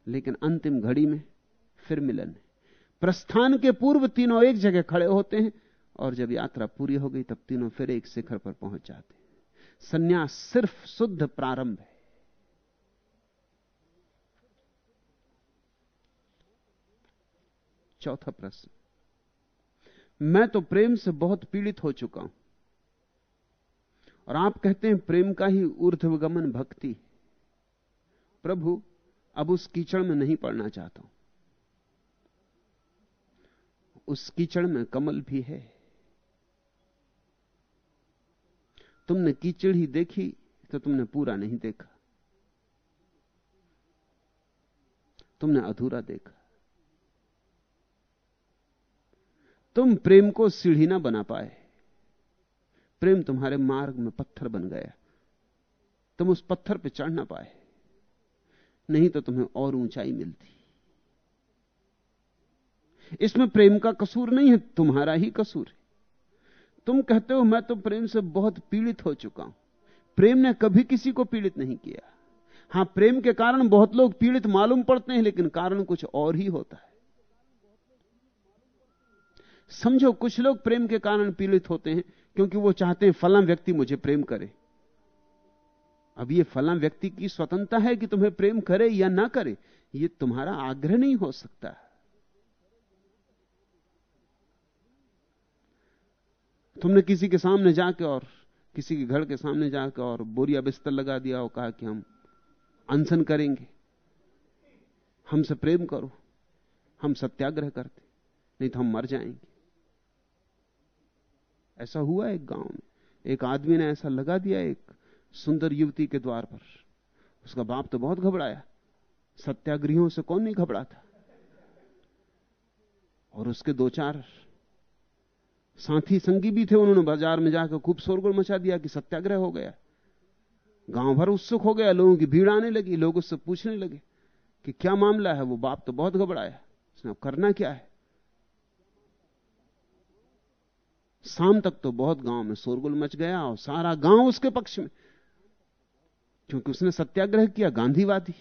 लेकिन अंतिम घड़ी में फिर मिलन है। प्रस्थान के पूर्व तीनों एक जगह खड़े होते हैं और जब यात्रा पूरी हो गई, तब तीनों फिर एक शिखर पर पहुँच जाते सन्यास सिर्फ़ शुद्ध प्रारंभ है। चौथा प्रश्न। मैं तो प्रेम से बहुत पीड़ित हो चुका हूँ। और आप कहते हैं प्रेम का ही ऊर्ध्वगमन भक्ति प्रभु, अब उस कीचड़ में नहीं पड़ना चाहता हूँ। उस कीचड़ में कमल भी है। तुमने कीचड़ ही देखी तो तुमने पूरा नहीं देखा। तुमने अधूरा देखा। तुम प्रेम को सीढ़ी ना बना पाए। प्रेम तुम्हारे मार्ग में पत्थर बन गया। तुम उस पत्थर पर चढ़ ना पाए। नहीं तो तुम्हें और ऊंचाई मिलती। इसमें प्रेम का कसूर नहीं है, तुम्हारा ही कसूर है। तुम कहते हो, मैं तो प्रेम से बहुत पीड़ित हो चुका हूँ। प्रेम ने कभी किसी को पीड़ित नहीं किया। हाँ, प्रेम के कारण बहुत लोग पीड़ित मालूम पड़ते हैं, लेकिन कारण कुछ और ही होता है। समझो, कुछ लोग प्रेम के कारण पीड़ित होते हैं, क्योंकि वो चाहते हैं फला व्यक्ति मुझे प्रेम करे। अब ये फला व्यक्ति की स्वतंत्रता है कि तुम्हें प्रेम करे या ना करे, ये तुम्हारा आग्रह नहीं हो सकता। तुमने किसी के सामने जाके और किसी के घर के सामने जाकर और बोरिया बिस्तर लगा दिया और कहा कि हम अनशन करेंगे। हमसे प्रेम करो। हम सत्याग्रह करते। नहीं तो हम मर जाएँगे। ऐसा हुआ एक गाँव में। एक आदमी ने ऐसा लगा दिया एक सुंदर युवती के द्वार पर। उसका बाप तो बहुत घबराया। सत्याग्रहियों से कौन नहीं घबराता? और उसके दो चार साथी संगी भी थे, उन्होंने बाज़ार में जाकर खूब शोरगुल मचा दिया कि सत्याग्रह हो गया। गाँव भर उत्सुक हो गया, लोगों की भीड़ आने लगी, लोग उससे पूछने लगे कि क्या मामला है? वो बाप तो बहुत घबराया। उसने करना क्या है? शाम तक तो बहुत गाँव में शोरगुल मच गया और सारा गाँव उसके पक्ष में। क्योंकि उसने सत्याग्रह किया, गांधीवादी।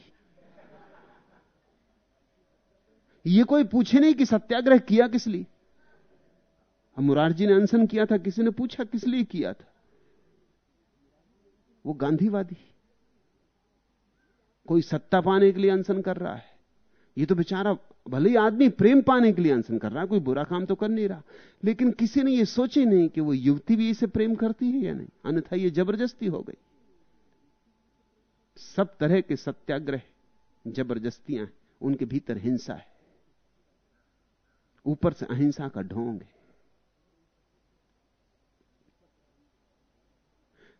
ये कोई पूछे नहीं कि सत्याग्रह किया किस लिए? मुरारजी ने अनशन किया था, किसी ने पूछा किस लिए किया था? वो गांधीवादी। कोई सत्ता पाने के लिए अनशन कर रहा है? ये तो बेचारा भले ही आदमी प्रेम पाने के लिए अनशन कर रहा है, कोई बुरा काम तो कर नहीं रहा। लेकिन किसी ने ये सोचे नहीं कि वो युवती भी इसे प्रेम करती है या नहीं? अन्यथा ये ज़बरदस्ती हो गई। सब तरह के सत्याग्रह, जबरदस्तियाँ उनके भीतर हिंसा है। ऊपर से अहिंसा का ढोंग है।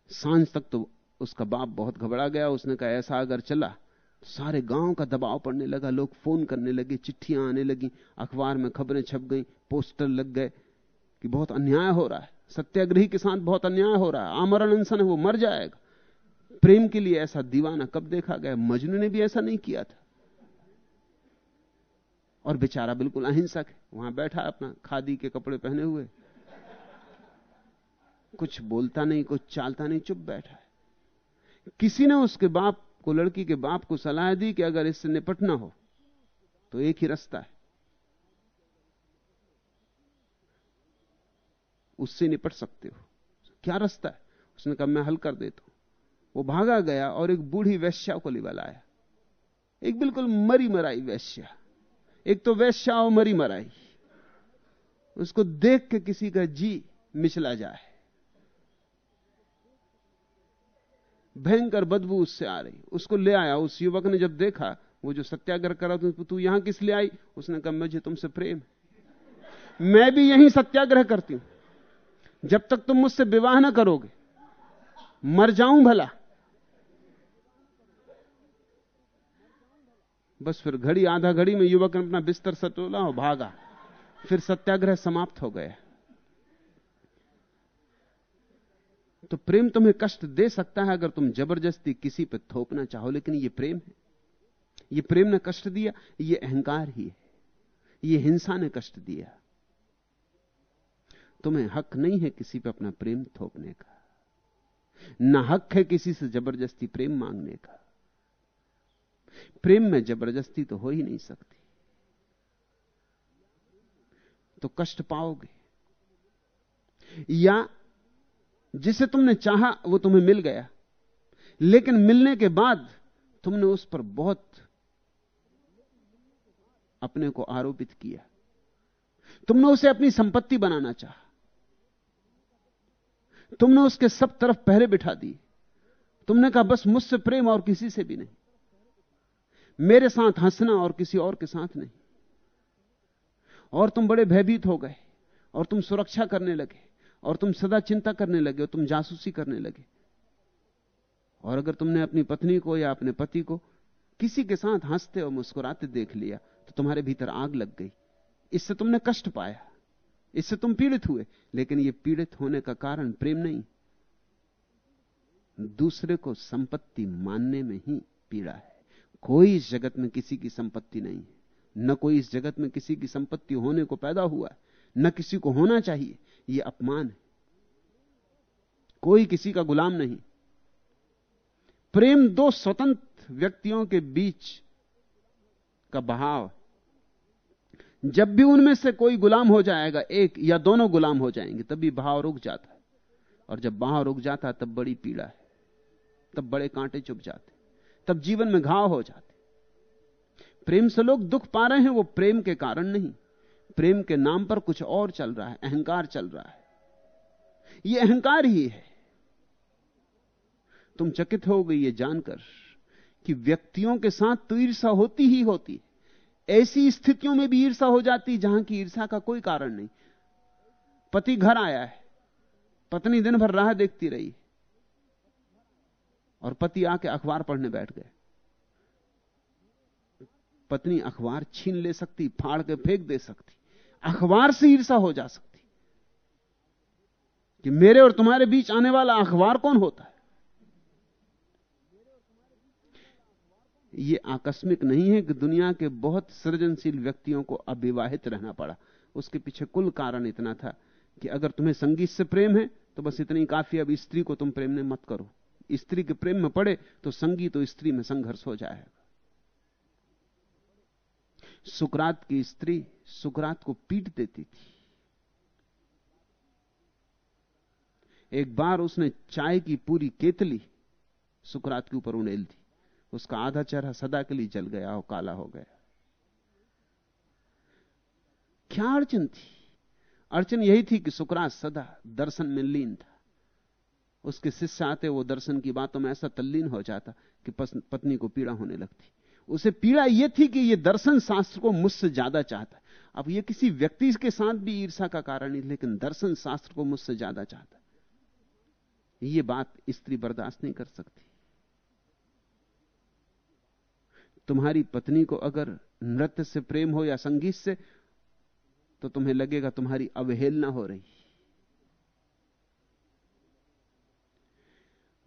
साँझ तक तो उसका बाप बहुत घबरा गया, उसने कहा, ऐसा अगर चला तो सारे गाँव का दबाव पड़ने लगा, लोग फ़ोन करने लगे, चिट्ठियाँ आने लगी, अखबार में खबरें छप गई, पोस्टर लग गए कि बहुत अन्याय हो रहा है, सत्याग्रही के साथ बहुत अन्याय हो रहा है, आमरण अनशन है, वो मर जाएगा। प्रेम के लिए ऐसा दीवाना कब देखा गया? मजनू ने भी ऐसा नहीं किया था। और बेचारा बिल्कुल अहिंसक है, वहाँ बैठा अपना खादी के कपड़े पहने हुए कुछ बोलता नहीं, कुछ चालता नहीं, चुप बैठा है। किसी ने उसके बाप को, लड़की के बाप को सलाह दी कि अगर इससे निपटना हो तो एक ही रास्ता है। उससे निपट सकते हो। क्या रास्ता है? उसने कहा, मैं हल कर देता हूँ। वो भागा गया और एक बूढ़ी वैश्या को लिवा लाया। एक बिल्कुल मरी मराई वैश्या। एक तो वैश्या और मरी मराई। उसको देख के किसी का जी मिचला जाए। भयंकर बदबू उससे आ रही। उसको ले आया, उस युवक ने जब देखा, वो जो सत्याग्रह करा तो तू यहाँ किस लिए आई? उसने कहा, मुझे तुमसे प्रेम मैं भी यही सत्याग्रह करती हूँ। जब तक तुम मुझसे विवाह ना करोगे, मर जाऊँ भला। बस फिर घड़ी, आधा घड़ी में युवक ने अपना बिस्तर सटोला और भागा। फिर सत्याग्रह समाप्त हो गया। तो प्रेम तुम्हें कष्ट दे सकता है अगर तुम ज़बरदस्ती किसी पर थोपना चाहो, लेकिन यह प्रेम है। यह प्रेम ने कष्ट दिया यह अहंकार ही है। यह हिंसा ने कष्ट दिया। तुम्हें हक नहीं है किसी पर अपना प्रेम थोपने का। ना हक है किसी से ज़बरदस्ती प्रेम मांगने का। प्रेम में ज़बरदस्ती तो हो ही नहीं सकती। तो कष्ट पाओगे। या जिसे तुमने चाहा, वो तुम्हें मिल गया। लेकिन मिलने के बाद तुमने उस पर बहुत अपने को आरोपित किया। तुमने उसे अपनी संपत्ति बनाना चाहा। तुमने उसके सब तरफ़ पहरे बिठा दी तुमने कहा, बस मुझसे प्रेम और किसी से भी नहीं। मेरे साथ हंसना और किसी और के साथ नहीं। और तुम बड़े भयभीत हो गए और तुम सुरक्षा करने लगे। और तुम सदा चिंता करने लगे और तुम जासूसी करने लगे। और अगर तुमने अपनी पत्नी को या अपने पति को किसी के साथ हँसते और मुस्कुराते देख लिया तो तुम्हारे भीतर आग लग गई। इससे तुमने कष्ट पाया, इससे तुम पीड़ित हुए, लेकिन यह पीड़ित होने का कारण प्रेम नहीं। दूसरे को संपत्ति मानने में ही पीड़ा है। कोई इस जगत में किसी की संपत्ति नहीं है। न कोई इस जगत में किसी की संपत्ति होने को पैदा हुआ है, न किसी को होना चाहिए। यह अपमान है। कोई किसी का गुलाम नहीं। प्रेम दो स्वतंत्र व्यक्तियों के बीच का बहाव जब भी उनमें से कोई गुलाम हो जाएगा, एक या दोनों गुलाम हो जाएँगे तभी भाव रुक जाता है। और जब भाव रुक जाता है, तब बड़ी पीड़ा है। तब बड़े कांटे चुप जाते तब जीवन में घाव हो जाते प्रेम से लोग दुख पा रहे हैं, वो प्रेम के कारण नहीं। प्रेम के नाम पर कुछ और चल रहा है, अहंकार चल रहा है। यह अहंकार ही है। तुम चकित हो गई ये जानकर कि व्यक्तियों के साथ तो ईर्षा होती ही होती ऐसी स्थितियों में भी ईर्षा हो जाती जहाँ की ईर्षा का कोई कारण नहीं। पति घर आया है, पत्नी दिन भर राह देखती रही और पति आके अखबार पढ़ने बैठ गए। पत्नी अखबार छीन ले सकती, फाड़ के फेंक दे सकती। अखबार से ईर्षा हो जा सकती। कि मेरे और तुम्हारे बीच आने वाला अखबार कौन होता है? यह आकस्मिक नहीं है कि दुनिया के बहुत सृजनशील व्यक्तियों को अविवाहित रहना पड़ा। उसके पीछे कुल कारण इतना था कि अगर तुम्हें संगीत से प्रेम है तो बस इतनी काफ़ी अब स्त्री को तुम प्रेम ने मत करो। स्त्री के प्रेम में पड़े तो संगीत और स्त्री में संघर्ष हो जाएगा। सुकरात की स्त्री सुकरात को पीट देती थी। एक बार उसने चाय की पूरी केतली सुकरात के ऊपर उड़ेल दी। उसका आधा चेहरा सदा के लिए जल गया और काला हो गया। क्या अड़चन थी? अड़चन यही थी कि सुकरात सदा दर्शन में लीन था। उसके शिष्य आते, वो दर्शन की बातों में ऐसा तल्लीन हो जाता कि पत्नी को पीड़ा होने लगती। उसे पीड़ा यह थी कि यह दर्शन शास्त्र को मुझसे ज़्यादा चाहता है। अब यह किसी व्यक्ति के साथ भी ईर्षा का कारण नहीं लेकिन दर्शन शास्त्र को मुझसे ज़्यादा चाहता है। यह बात स्त्री बर्दाश्त नहीं कर सकती। तुम्हारी पत्नी को अगर नृत्य से प्रेम हो या संगीत से तो तुम्हें लगेगा तुम्हारी अवहेलना हो रही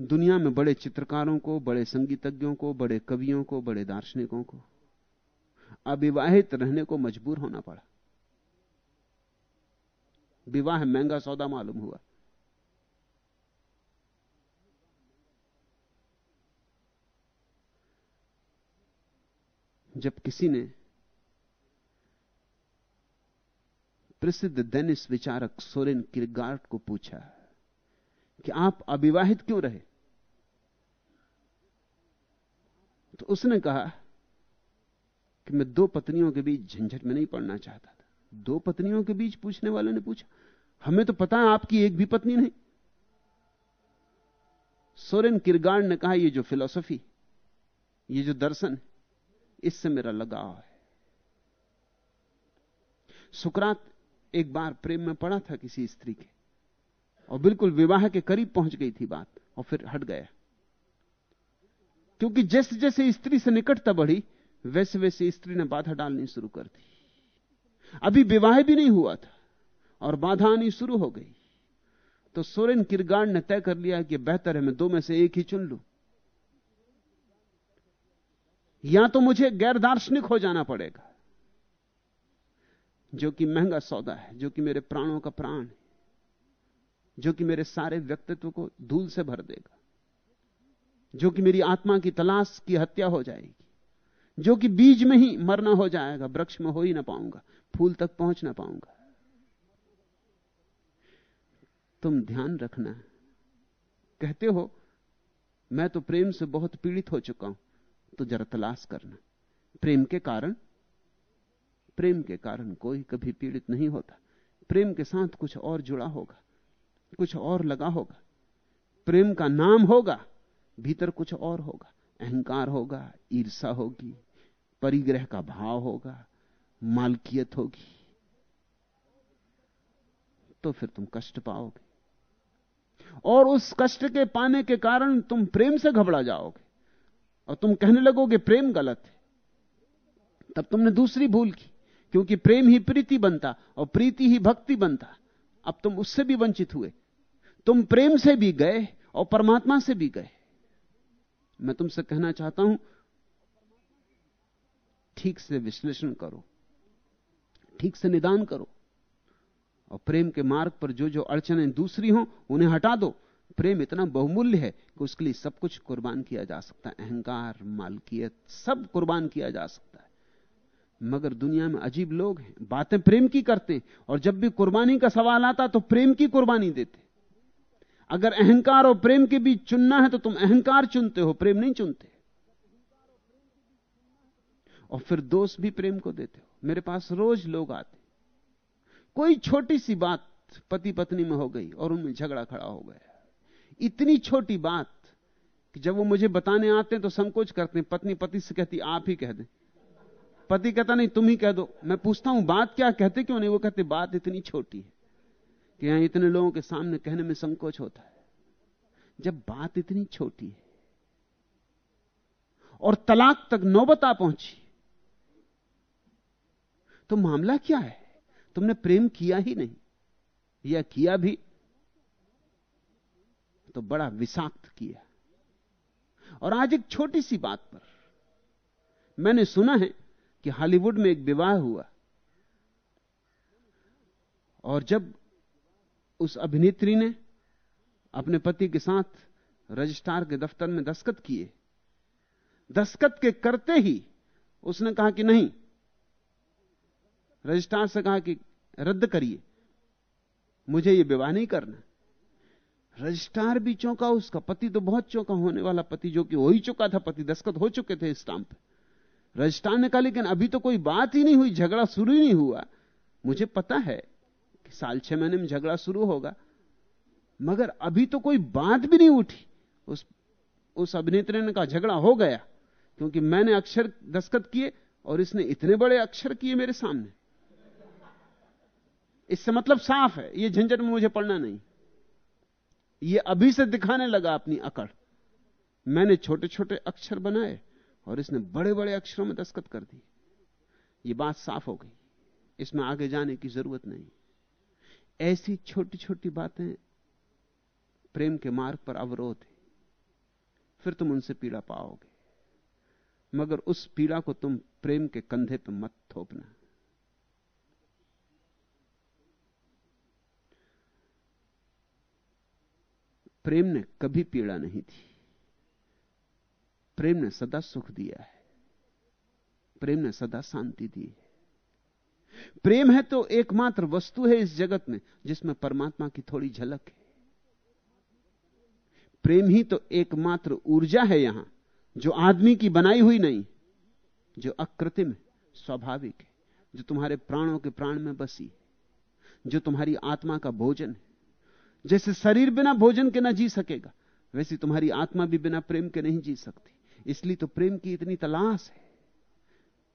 दुनिया में बड़े चित्रकारों को, बड़े संगीतज्ञों को, बड़े कवियों को, बड़े दार्शनिकों को अविवाहित रहने को मजबूर होना पड़ा। विवाह महँगा सौदा मालूम हुआ। जब किसी ने प्रसिद्ध दैनिस विचारक सोरेन किरगार्ड को पूछा कि आप अविवाहित क्यों रहे? तो उसने कहा कि मैं दो पत्नियों के बीच झंझट में नहीं पड़ना चाहता था। दो पत्नियों के बीच पूछने वाले ने पूछा, हमें तो पता है आपकी एक भी पत्नी नहीं। सोरेन किरगाड़ ने कहा यह जो फिलॉसफी, ये जो दर्शन, इससे मेरा लगाव है। सुकरात एक बार प्रेम में पड़ा था किसी स्त्री के, और बिल्कुल विवाह के करीब पहुँच गई थी बात, और फिर हट गया। क्योंकि जैसे जैसे स्त्री से निकटता बढ़ी, वैसे वैसे स्त्री ने बाधा डालनी शुरू कर दी। अभी विवाह भी नहीं हुआ था और बाधा आनी शुरू हो गई। तो सोरेन किरगार्ड ने तय कर लिया कि बेहतर है मैं दो में से एक ही चुन लू। या तो मुझे गैर दार्शनिक हो जाना पड़ेगा, जो कि महँगा सौदा है, जो कि मेरे प्राणों का प्राण है, जो कि मेरे सारे व्यक्तित्व को धूल से भर देगा। जो कि मेरी आत्मा की तलाश की हत्या हो जाएगी। जो कि बीज में ही मरना हो जाएगा, वृक्ष में हो ही ना पाऊँगा, फूल तक पहुँच ना पाऊँगा। तुम ध्यान रखना। कहते हो, मैं तो प्रेम से बहुत पीड़ित हो चुका हूँ तो जरा तलाश करना। प्रेम के कारण? प्रेम के कारण कोई कभी पीड़ित नहीं होता। प्रेम के साथ कुछ और जुड़ा होगा, कुछ और लगा होगा। प्रेम का नाम होगा। भीतर कुछ और होगा। अहंकार होगा ईर्षा होगी, परिग्रह का भाव होगा, मालकियत होगी। तो फिर तुम कष्ट पाओगे। और उस कष्ट के पाने के कारण तुम प्रेम से घबरा जाओगे। और तुम कहने लगोगे, प्रेम गलत है। तब तुमने दूसरी भूल की, क्योंकि प्रेम ही प्रीति बनता और प्रीति ही भक्ति बनता। अब तुम उससे भी वंचित हुए। तुम प्रेम से भी गए और परमात्मा से भी गए। मैं तुमसे कहना चाहता हूँ, ठीक से विश्लेषण करो, ठीक से निदान करो, और प्रेम के मार्ग पर जो जो अड़चने दूसरी हो, उन्हें हटा दो। प्रेम इतना बहुमूल्य है कि उसके लिए सब कुछ कुर्बान किया जा सकता है। अहंकार, मालकियत, सब कुर्बान किया जा सकता है। मगर दुनिया में अजीब लोग हैं। बातें प्रेम की करते हैं, और जब भी कुर्बानी का सवाल आता तो प्रेम की कुर्बानी देते अगर अहंकार और प्रेम के बीच चुनना है तो तुम अहंकार चुनते हो, प्रेम नहीं चुनते। और फिर दोष भी प्रेम को देते हो। मेरे पास रोज लोग आते कोई छोटी सी बात पति पत्नी में हो गई और उनमें झगड़ा खड़ा हो गया। इतनी छोटी बात कि जब वो मुझे बताने आते हैं तो संकोच करते हैं। पत्नी पति से कहती, आप ही कह दे। पति कहता, नहीं, तुम ही कह दो। मैं पूछता हूँ, बात क्या कहते? क्यों नहीं? वो कहते, बात इतनी छोटी है। कि यहाँ इतने लोगों के सामने कहने में संकोच होता है। जब बात इतनी छोटी है और तलाक तक नौबत आ पहुँची तो मामला क्या है? तुमने प्रेम किया ही नहीं, या किया भी तो बड़ा विषाक्त किया। और आज एक छोटी सी बात पर मैंने सुना है कि हॉलीवुड में एक विवाह हुआ और जब उस अभिनेत्री ने अपने पति के साथ रजिस्ट्रार के दफ्तर में दस्खत किए। दस्तखत के करते ही उसने कहा कि नहीं, रजिस्ट्रार से कहा कि रद्द करिए, मुझे यह विवाह नहीं करना। रजिस्ट्रार भी चौंका, उसका पति तो बहुत चौंका होने वाला पति जो कि हो ही चुका था, पति दस्खत हो चुके थे स्टाम्प रजिस्ट्रार ने कहा, लेकिन अभी तो कोई बात ही नहीं हुई, झगड़ा शुरू ही नहीं हुआ। मुझे पता है कि साल छह महीने में झगड़ा शुरू होगा। मगर अभी तो कोई बात भी नहीं उठी। उस उस अभिनेत्री ने कहा, झगड़ा हो गया। क्योंकि मैंने अक्षर दस्खत किए और इसने इतने बड़े अक्षर किए मेरे सामने। इससे मतलब साफ़ है, ये झंझट में मुझे पढ़ना नहीं। ये अभी से दिखाने लगा अपनी अकड़। मैंने छोटे छोटे अक्षर बनाए और इसने बड़े बड़े अक्षरों में दस्खत कर दी ये बात साफ़ हो गई। इसमें आगे जाने की ज़रूरत नहीं। ऐसी छोटी छोटी बातें प्रेम के मार्ग पर अवरोध है। फिर तुम उनसे पीड़ा पाओगे। मगर उस पीड़ा को तुम प्रेम के कंधे पर मत थोपना। प्रेम ने कभी पीड़ा नहीं थी प्रेम ने सदा सुख दिया है। प्रेम ने सदा शांति दी है। प्रेम है तो एकमात्र वस्तु है इस जगत में, जिसमें परमात्मा की थोड़ी झलक है। प्रेम ही तो एकमात्र ऊर्जा है यहाँ, जो आदमी की बनाई हुई नहीं, जो अकृत्रिम स्वाभाविक है, जो तुम्हारे प्राणों के प्राण में बसी है, जो तुम्हारी आत्मा का भोजन है। जैसे शरीर बिना भोजन के ना जी सकेगा, वैसे तुम्हारी आत्मा भी बिना प्रेम के नहीं जी सकती। इसलिए तो प्रेम की इतनी तलाश है,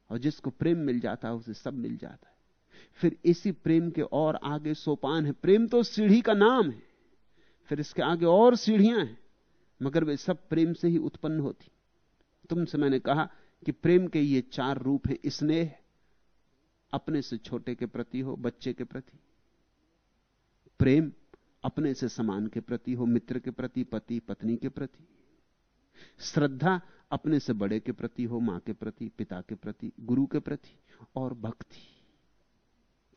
और जिसको प्रेम मिल जाता है, उसे सब मिल जाता है। फिर इसी प्रेम के और आगे सोपान है। प्रेम तो सीढ़ी का नाम है। फिर इसके आगे और सीढ़ियाँ हैं, मगर वे सब प्रेम से ही उत्पन्न होती। तुमसे मैंने कहा कि प्रेम के ये चार रूप हैं, स्नेह, अपने से छोटे के प्रति हो, बच्चे के प्रति। प्रेम अपने से समान के प्रति हो, मित्र के प्रति, पति, पत्नी के प्रति। श्रद्धा अपने से बड़े के प्रति हो, माँ के प्रति, पिता के प्रति, गुरु के प्रति, और भक्ति।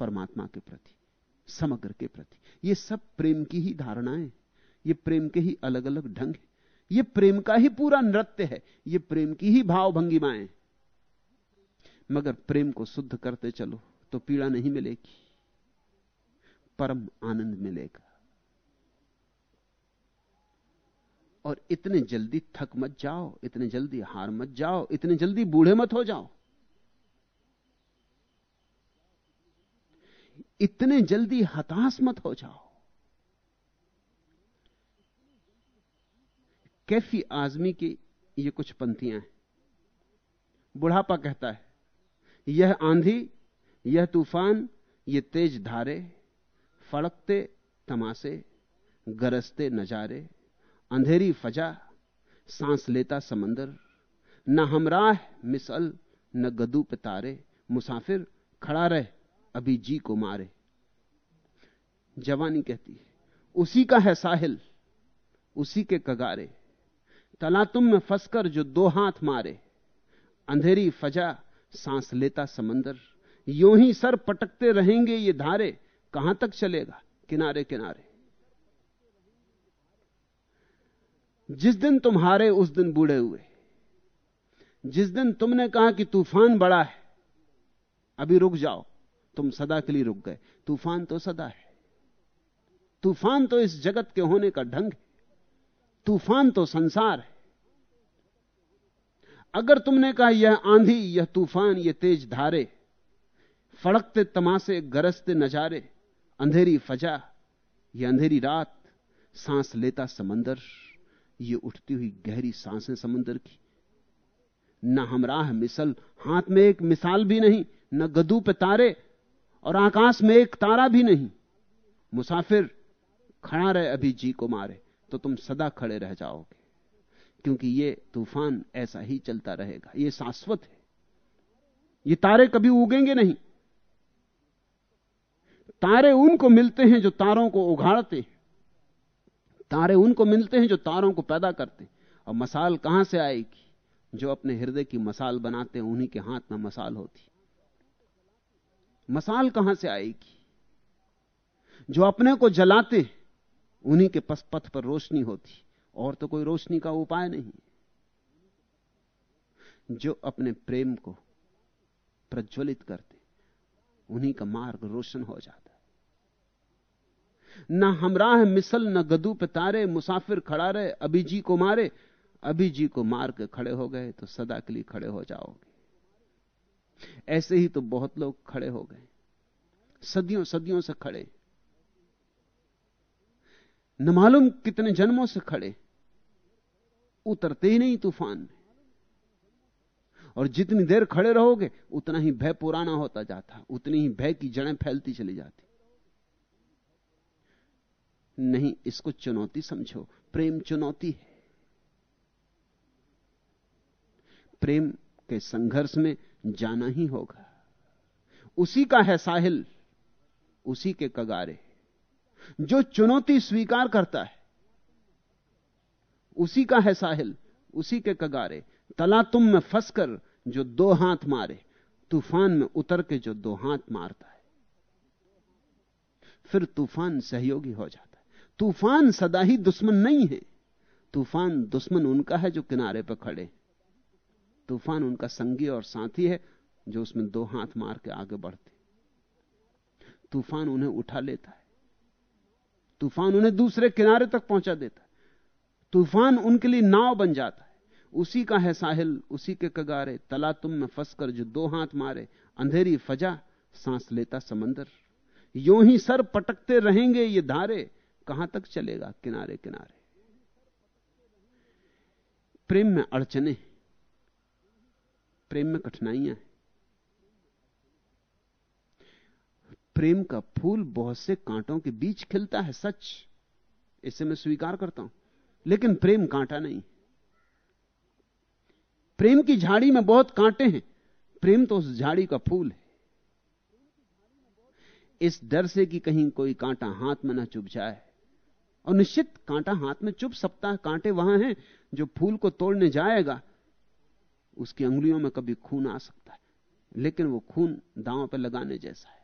परमात्मा के प्रति, समग्र के प्रति। ये सब प्रेम की ही धारणाएँ ये प्रेम के ही अलग अलग ढंग है। ये प्रेम का ही पूरा नृत्य है। ये प्रेम की ही भाव भंगिमाएँ मगर प्रेम को शुद्ध करते चलो तो पीड़ा नहीं मिलेगी। परम आनंद मिलेगा। और इतने जल्दी थक मत जाओ, इतने जल्दी हार मत जाओ, इतने जल्दी बूढ़े मत हो जाओ। इतने जल्दी हताश मत हो जाओ। कैफी आजमी की ये कुछ पंक्तियाँ हैं। बुढ़ापा कहता है, यह आंधी, यह तूफ़ान, ये तेज धारे, फड़कते तमाशे, गरजते नजारे, अंधेरी फजा, सांस लेता समंदर, न हमराह मिसल, न गदू पे तारे, मुसाफिर खड़ा रहे। अभी जी को मारे। जवानी कहती है, उसी का है साहिल, उसी के कगारे। तला तुम में फंसकर जो दो हाथ मारे। अंधेरी फजा, सांस लेता समंदर। यूँ ही सर पटकते रहेंगे ये धारे। कहाँ तक चलेगा? किनारे किनारे। जिस दिन तुम हारे उस दिन बूढ़े हुए। जिस दिन तुमने कहा कि तूफ़ान बड़ा है, अभी रुक जाओ। तुम सदा के लिए रुक गए। तूफ़ान तो सदा है। तूफ़ान तो इस जगत के होने का ढंग है। तूफ़ान तो संसार है। अगर तुमने कहा यह आंधी, यह तूफ़ान यह तेज धारे, फड़कते तमाशे, गरजते नजारे, अंधेरी फजा यह अंधेरी रात, सांस लेता समंदर, ये उठती हुई गहरी साँसें समंदर की। न हमराह मिसल, हाथ में एक मिसाल भी नहीं, न गदू पे तारे और आकाश में एक तारा भी नहीं। मुसाफिर खड़ा रहे अभी जी को मारे तो तुम सदा खड़े रह जाओगे। क्योंकि ये तूफ़ान ऐसा ही चलता रहेगा। ये शाश्वत है। ये तारे कभी उगेंगे नहीं। तारे उनको मिलते हैं जो तारों को उघाड़ते तारे उनको मिलते हैं जो तारों को पैदा करते और मसाल कहाँ से आएगी? जो अपने हृदय की मसाल बनाते हैं, उन्हीं के हाथ में मसाल होती। मसाल कहाँ से आएगी? जो अपने को जलाते उन्हीं के पथ पर रोशनी होती। और तो कोई रोशनी का उपाय नहीं। जो अपने प्रेम को प्रज्वलित करते, उन्हीं का मार्ग रोशन हो जाता है। न हमराह मिसल, न गदू पे तारे, मुसाफिर खड़ा रहे, अभी जी को मारे, अभी जी को मार के खड़े हो गए तो सदा के लिए खड़े हो जाओगे। ऐसे ही तो बहुत लोग खड़े हो गए। सदियों सदियों से खड़े। न मालूम कितने जन्मों से खड़े। उतरते ही नहीं तूफ़ान में। और जितनी देर खड़े रहोगे, उतना ही भय पुराना होता जाता। उतनी ही भय की जड़ें फैलती चली जाती। नहीं, इसको चुनौती समझो। प्रेम चुनौती है। प्रेम के संघर्ष में जाना ही होगा। उसी का है साहिल, उसी के कगारे। जो चुनौती स्वीकार करता है, उसी का है साहिल, उसी के कगारे। तला तुम में फंसकर जो दो हाथ मारे, तूफ़ान में उतर के जो दो हाथ मारता है, फिर तूफ़ान सहयोगी हो जाता है। तूफ़ान सदा ही दुश्मन नहीं है। तूफ़ान दुश्मन उनका है जो किनारे पर खड़े तूफ़ान उनका संगी और साथी है, जो उसमें दो हाथ मार के आगे बढ़ते तूफ़ान उन्हें उठा लेता है। तूफ़ान उन्हें दूसरे किनारे तक पहुँचा देता है। तूफ़ान उनके लिए नाव बन जाता है। उसी का है साहिल, उसी के कगारे। तला तुम में फंसकर जो दो हाथ मारे, अंधेरी फजा, सांस लेता समंदर। यूँ ही सर पटकते रहेंगे ये धारे, कहाँ तक चलेगा किनारे किनारे प्रेम में अड़चने प्रेम में कठिनाइयाँ हैं। प्रेम का फूल बहुत से कांटों के बीच खिलता है, सच। इसे मैं स्वीकार करता हूँ। लेकिन प्रेम कांटा नहीं। प्रेम की झाड़ी में बहुत कांटे हैं। प्रेम तो उस झाड़ी का फूल है। इस डर से कि कहीं कोई कांटा हाथ में ना चुभ जाए। और निश्चित कांटा हाथ में चुभ सकता है। कांटे वहाँ हैं जो फूल को तोड़ने जाएगा। उसकी अंगुलियों में कभी खून आ सकता है, लेकिन वो खून दांव पर लगाने जैसा है।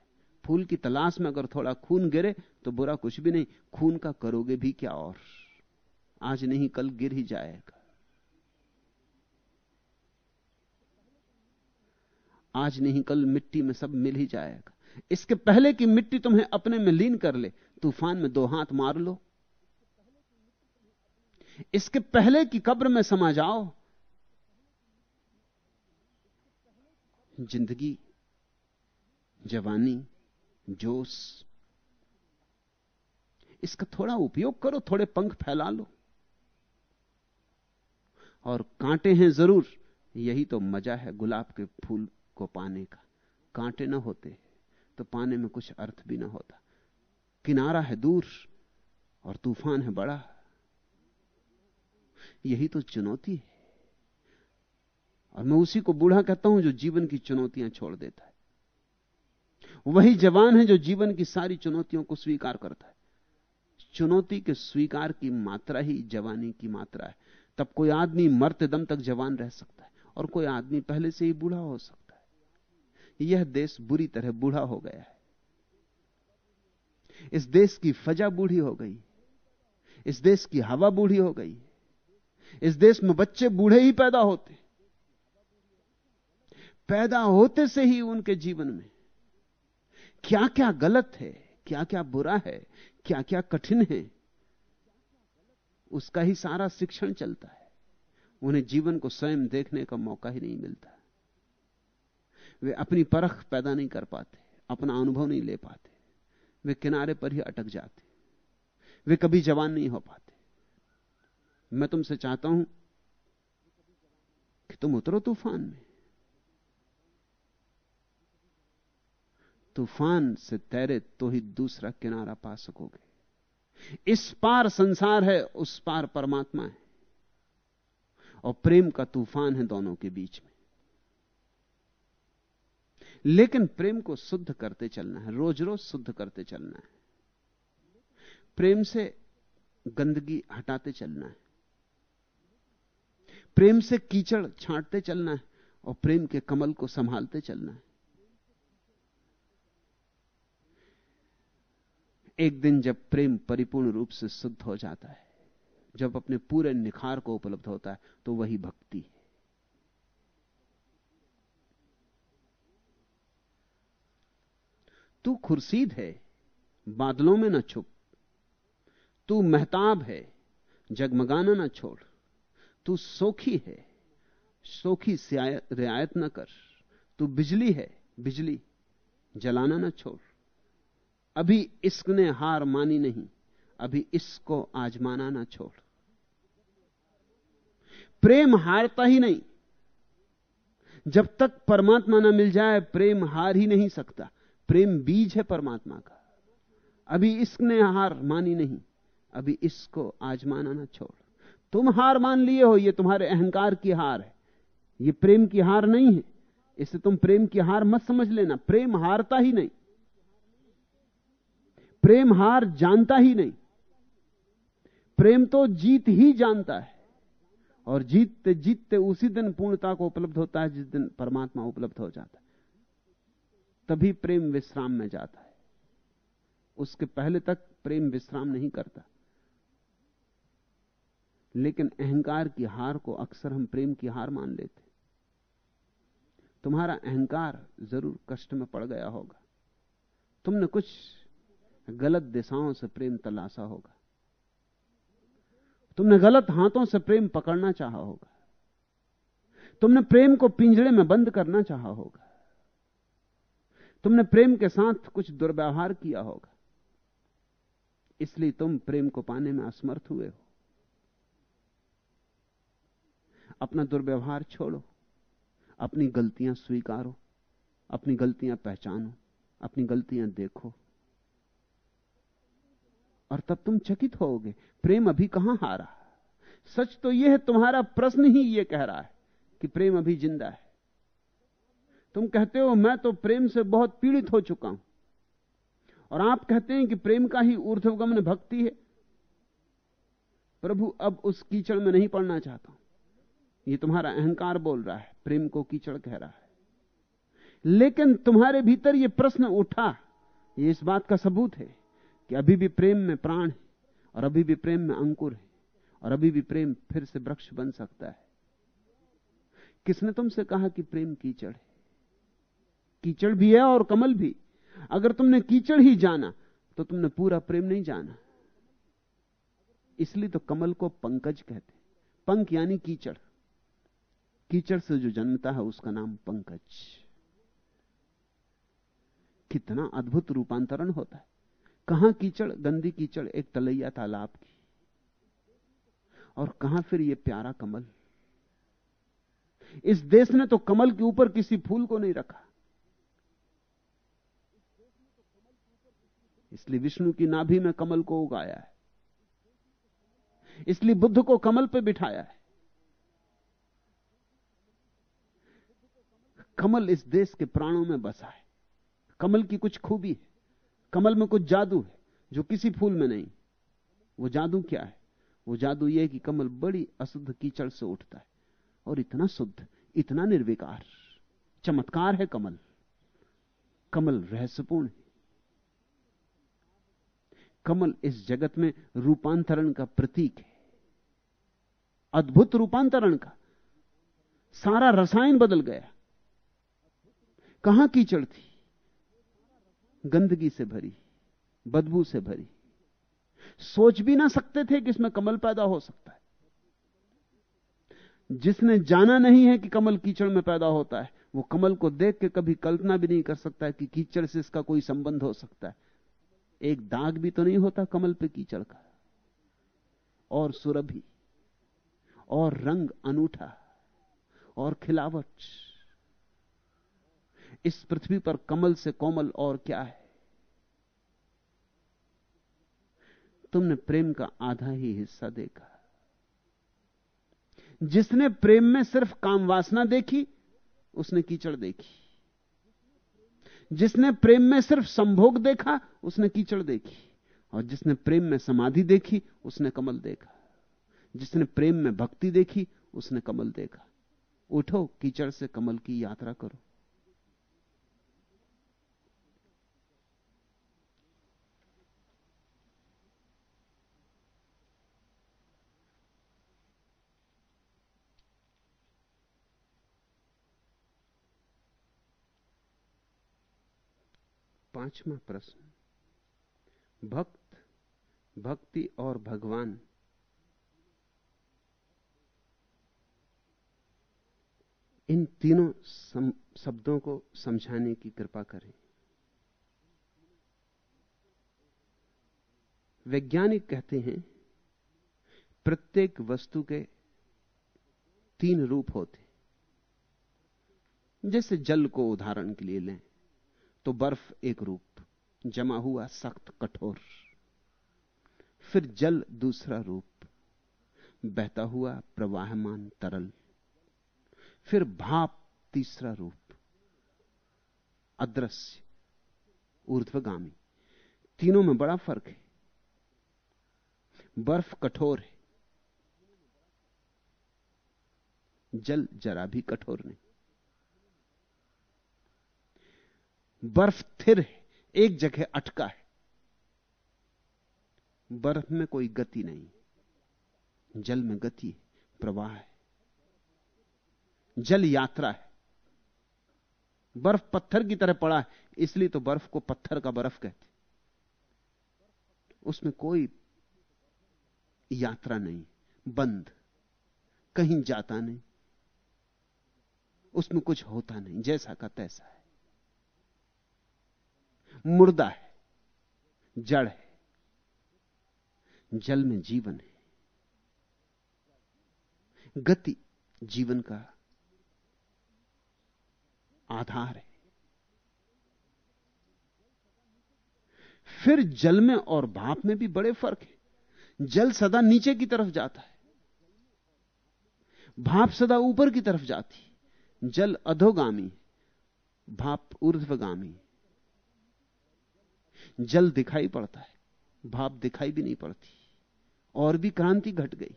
फूल की तलाश में अगर थोड़ा खून गिरे तो बुरा कुछ भी नहीं, खून का करोगे भी क्या और? आज नहीं, कल गिर ही जाएगा। आज नहीं, कल मिट्टी में सब मिल ही जाएगा। इसके पहले कि मिट्टी तुम्हें अपने में लीन कर ले, तूफ़ान में दो हाथ मार लो। इसके पहले कि कब्र में समा जाओ ज़िंदगी, जवानी, जोश। इसका थोड़ा उपयोग करो, थोड़े पंख फैला लो। और कांटे हैं ज़रूर, यही तो मज़ा है गुलाब के फूल को पाने का। कांटे ना होते तो पाने में कुछ अर्थ भी ना होता। किनारा है दूर, और तूफ़ान है बड़ा। यही तो चुनौती है। और मैं उसी को बूढ़ा कहता हूँ जो जीवन की चुनौतियाँ छोड़ देता है। वही जवान है जो जीवन की सारी चुनौतियों को स्वीकार करता है। चुनौती के स्वीकार की मात्रा ही जवानी की मात्रा है। तब कोई आदमी मरते दम तक जवान रह सकता है और कोई आदमी पहले से ही बूढ़ा हो सकता है। यह देश बुरी तरह बूढ़ा हो गया है। इस देश की फजा बूढ़ी हो गई इस देश की हवा बूढ़ी हो गई इस देश में बच्चे बूढ़े ही पैदा होते पैदा होते से ही उनके जीवन में क्या क्या गलत है क्या क्या बुरा है क्या क्या कठिन है, उसका ही सारा शिक्षण चलता है। उन्हें जीवन को स्वयं देखने का मौका ही नहीं मिलता। वे अपनी परख पैदा नहीं कर पाते, अपना अनुभव नहीं ले पाते, वे किनारे पर ही अटक जाते, वे कभी जवान नहीं हो पाते। मैं तुमसे चाहता हूँ कि तुम उतरो तूफ़ान में। तूफ़ान से तैरे तो ही दूसरा किनारा पा सकोगे। इस पार संसार है, उस पार परमात्मा है। और प्रेम का तूफ़ान है दोनों के बीच में। लेकिन प्रेम को शुद्ध करते चलना है रोज रोज शुद्ध करते चलना है। प्रेम से गंदगी हटाते चलना है। प्रेम से कीचड़ छांटते चलना है और प्रेम के कमल को संभालते चलना है। एक दिन जब प्रेम परिपूर्ण रूप से शुद्ध हो जाता है, जब अपने पूरे निखार को उपलब्ध होता है तो वही भक्ति है। तू खुर्शीद है, बादलों में न छुप। तू महताब है, जगमगाना न छोड़। तू सोखी है, सोखी रियायत न कर। तू बिजली है, बिजली जलाना न छोड़। अभी इश्क ने हार मानी नहीं, अभी इसको आजमाना ना छोड़। प्रेम हारता ही नहीं। जब तक परमात्मा ना मिल जाए, प्रेम हार ही नहीं सकता। प्रेम बीज है परमात्मा का। अभी इश्क ने हार मानी नहीं, अभी इसको आजमाना ना छोड़। तुम हार मान लिए हो, ये तुम्हारे अहंकार की हार है। ये प्रेम की हार नहीं है। इसे तुम प्रेम की हार मत समझ लेना। प्रेम हारता ही नहीं। प्रेम हार जानता ही नहीं। प्रेम तो जीत ही जानता है। और जीतते जीतते उसी दिन पूर्णता को उपलब्ध होता है, जिस दिन परमात्मा उपलब्ध हो जाता है। तभी प्रेम विश्राम में जाता है। उसके पहले तक प्रेम विश्राम नहीं करता। लेकिन अहंकार की हार को अक्सर हम प्रेम की हार मान लेते तुम्हारा अहंकार ज़रूर कष्ट में पड़ गया होगा। तुमने कुछ गलत दिशाओं से प्रेम तलाशा होगा। तुमने गलत हाथों से प्रेम पकड़ना चाहा होगा। तुमने प्रेम को पिंजड़े में बंद करना चाहा होगा। तुमने प्रेम के साथ कुछ दुर्व्यवहार किया होगा। इसलिए तुम प्रेम को पाने में असमर्थ हुए हो। अपना दुर्व्यवहार छोड़ो। अपनी गलतियाँ स्वीकारो। अपनी गलतियाँ पहचानो। अपनी गलतियाँ देखो। और तब तुम चकित होोगे प्रेम अभी कहाँ हारा? सच तो यह है, तुम्हारा प्रश्न ही यह कह रहा है कि प्रेम अभी ज़िंदा है। तुम कहते हो, मैं तो प्रेम से बहुत पीड़ित हो चुका हूँ। और आप कहते हैं कि प्रेम का ही ऊर्ध्वगमन भक्ति है। प्रभु, अब उस कीचड़ में नहीं पड़ना चाहता हूँ। ये तुम्हारा अहंकार बोल रहा है, प्रेम को कीचड़ कह रहा है। लेकिन तुम्हारे भीतर यह प्रश्न उठा। ये इस बात का सबूत है कि अभी भी प्रेम में प्राण है, और अभी भी प्रेम में अंकुर है, और अभी भी प्रेम फिर से वृक्ष बन सकता है। किसने तुमसे कहा कि प्रेम कीचड़ है? कीचड़ भी है और कमल भी। अगर तुमने कीचड़ ही जाना तो तुमने पूरा प्रेम नहीं जाना। इसलिए तो कमल को पंकज कहते पंख यानी कीचड़। कीचड़ से जो जन्मता है, उसका नाम पंकज। कितना अद्भुत रूपांतरण होता है। कहाँ कीचड़, गंदी कीचड़, एक तलैया तालाब की। और कहाँ फिर यह प्यारा कमल? इस देश ने तो कमल के ऊपर किसी फूल को नहीं रखा। इसलिए विष्णु की नाभि में कमल को उगाया है। इसलिए बुद्ध को कमल पर बिठाया है। कमल इस देश के प्राणों में बसा है। कमल की कुछ खूबी है। कमल में कुछ जादू है, जो किसी फूल में नहीं। वो जादू क्या है? वो जादू यह कि कमल बड़ी अशुद्ध कीचड़ से उठता है और इतना शुद्ध, इतना निर्विकार। चमत्कार है कमल। कमल रहस्यपूर्ण है। कमल इस जगत में रूपांतरण का प्रतीक है। अद्भुत रूपांतरण का। सारा रसायन बदल गया। कहाँ कीचड़ थी? गंदगी से भरी, बदबू से भरी। सोच भी ना सकते थे कि इसमें कमल पैदा हो सकता है। जिसने जाना नहीं है कि कमल कीचड़ में पैदा होता है, वो कमल को देख के कभी कल्पना भी नहीं कर सकता है कि कीचड़ से इसका कोई संबंध हो सकता है। एक दाग भी तो नहीं होता कमल पे कीचड़ का। और सुरभि, और रंग अनूठा, और खिलावट। इस पृथ्वी पर कमल से कोमल और क्या है? तुमने प्रेम का आधा ही हिस्सा देखा। जिसने प्रेम में सिर्फ़ काम वासना देखी, उसने कीचड़ देखी। जिसने प्रेम में सिर्फ़ संभोग देखा, उसने कीचड़ देखी। और जिसने प्रेम में समाधि देखी, उसने कमल देखा। जिसने प्रेम में भक्ति देखी, उसने कमल देखा। उठो, कीचड़ से कमल की यात्रा करो। पांचवा प्रश्न। भक्त भक्ति और भगवान। इन तीनों सम, शब्दों को समझाने की कृपा करें। वैज्ञानिक कहते हैं प्रत्येक वस्तु के तीन रूप होते जैसे जल को उदाहरण के लिए लें। तो बर्फ़ एक रूप, जमा हुआ सख्त कठोर। फिर जल दूसरा रूप, बहता हुआ प्रवाहमान तरल। फिर भाप तीसरा रूप, अदृश्य, ऊर्ध्वगामी। तीनों में बड़ा फ़र्क है। बर्फ़ कठोर है, जल जरा भी कठोर नहीं। बर्फ़ थिर है, एक जगह अटका है। बर्फ़ में कोई गति नहीं, जल में गति है, प्रवाह है। जल यात्रा है। बर्फ़ पत्थर की तरह पड़ा है, इसलिए तो बर्फ़ को पत्थर का बर्फ़ कहते उसमें कोई यात्रा नहीं, बंद, कहीं जाता नहीं, उसमें कुछ होता नहीं, जैसा का तैसा है। मुर्दा है, जड़ है, जल में जीवन है। गति जीवन का आधार है। फिर जल में और भाप में भी बड़े फ़र्क है। जल सदा नीचे की तरफ़ जाता है, भाप सदा ऊपर की तरफ़ जाती जल अधोगामी भाप ऊर्ध्वगामी जल दिखाई पड़ता है, भाप दिखाई भी नहीं पड़ती, और भी क्रांति घट गई।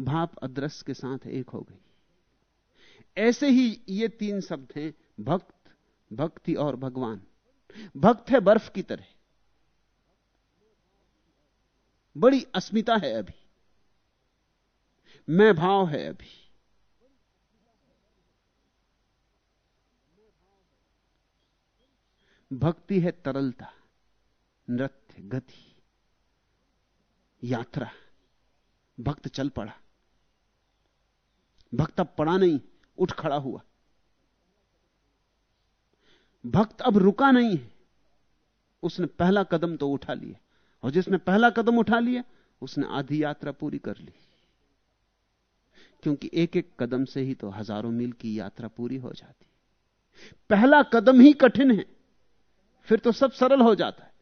भाप अदृश्य के साथ एक हो गई। ऐसे ही ये तीन शब्द हैं, भक्त, भक्ति और भगवान। भक्त है बर्फ़ की तरह। बड़ी अस्मिता है अभी। मैं भाव है अभी। भक्ति है तरलता, नृत्य, गति, यात्रा। भक्त चल पड़ा। भक्त अब पड़ा नहीं, उठ खड़ा हुआ। भक्त अब रुका नहीं है। उसने पहला कदम तो उठा लिया। और जिसने पहला कदम उठा लिया, उसने आधी यात्रा पूरी कर ली। क्योंकि एक एक कदम से ही तो हज़ारों मील की यात्रा पूरी हो जाती पहला कदम ही कठिन है। फिर तो सब सरल हो जाता है।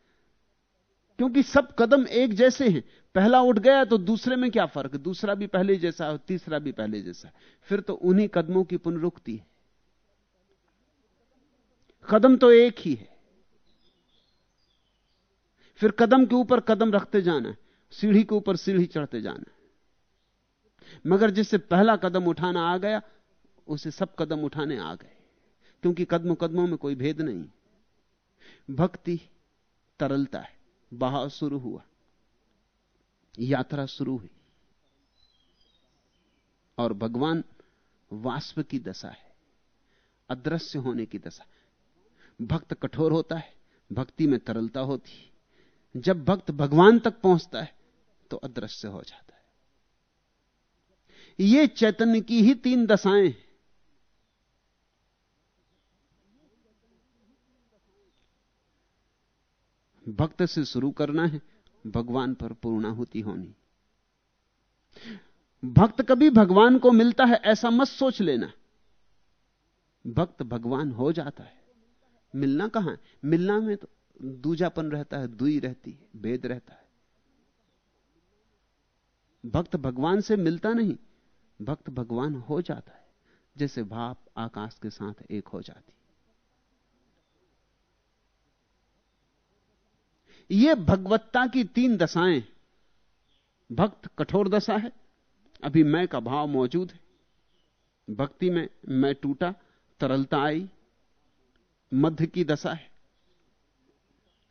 क्योंकि सब कदम एक जैसे हैं। पहला उठ गया तो दूसरे में क्या फ़र्क? दूसरा भी पहले जैसा है तीसरा भी पहले जैसा है। फिर तो उन्हीं कदमों की पुनरुक्ति है। कदम तो एक ही है। फिर कदम के ऊपर कदम रखते जाना सीढ़ी के ऊपर सीढ़ी चढ़ते जाना मगर जिससे पहला कदम उठाना आ गया, उसे सब कदम उठाने आ गए। क्योंकि कदमों कदमों में कोई भेद नहीं। भक्ति तरलता है। बहाव शुरू हुआ। यात्रा शुरू हुई। और भगवान वाष्प की दशा है। अदृश्य होने की दशा। भक्त कठोर होता है। भक्ति में तरलता होती है। जब भक्त भगवान तक पहुँचता है तो अदृश्य हो जाता है। ये चैतन्य की ही तीन दशाएँ भक्त से शुरू करना है, भगवान पर पूर्णाहुति होनी। भक्त कभी भगवान को मिलता है, ऐसा मत सोच लेना। भक्त भगवान हो जाता है। मिलना कहाँ? है मिलना में तो दूजापन रहता है, दुई रहती है, भेद रहता है। भक्त भगवान से मिलता नहीं, भक्त भगवान हो जाता है। जैसे भाप आकाश के साथ एक हो जाती ये भगवत्ता की तीन दशाएँ। भक्त कठोर दशा है। अभी मैं का भाव मौजूद है। भक्ति में मैं टूटा, तरलता आई। मध्य की दशा है।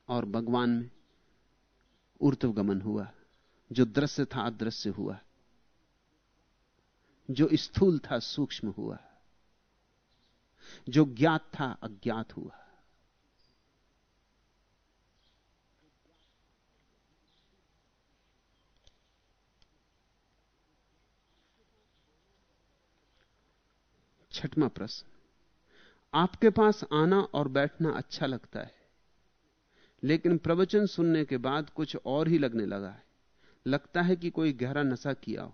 और भगवान में ऊर्तगमन हुआ, जो दृश्य था, अदृश्य हुआ। जो स्थूल था, सूक्ष्म हुआ। जो ज्ञात था, अज्ञात हुआ। छठवां प्रश्न। आपके पास आना और बैठना अच्छा लगता है, लेकिन प्रवचन सुनने के बाद कुछ और ही लगने लगा है। लगता है कि कोई गहरा नशा किया हो।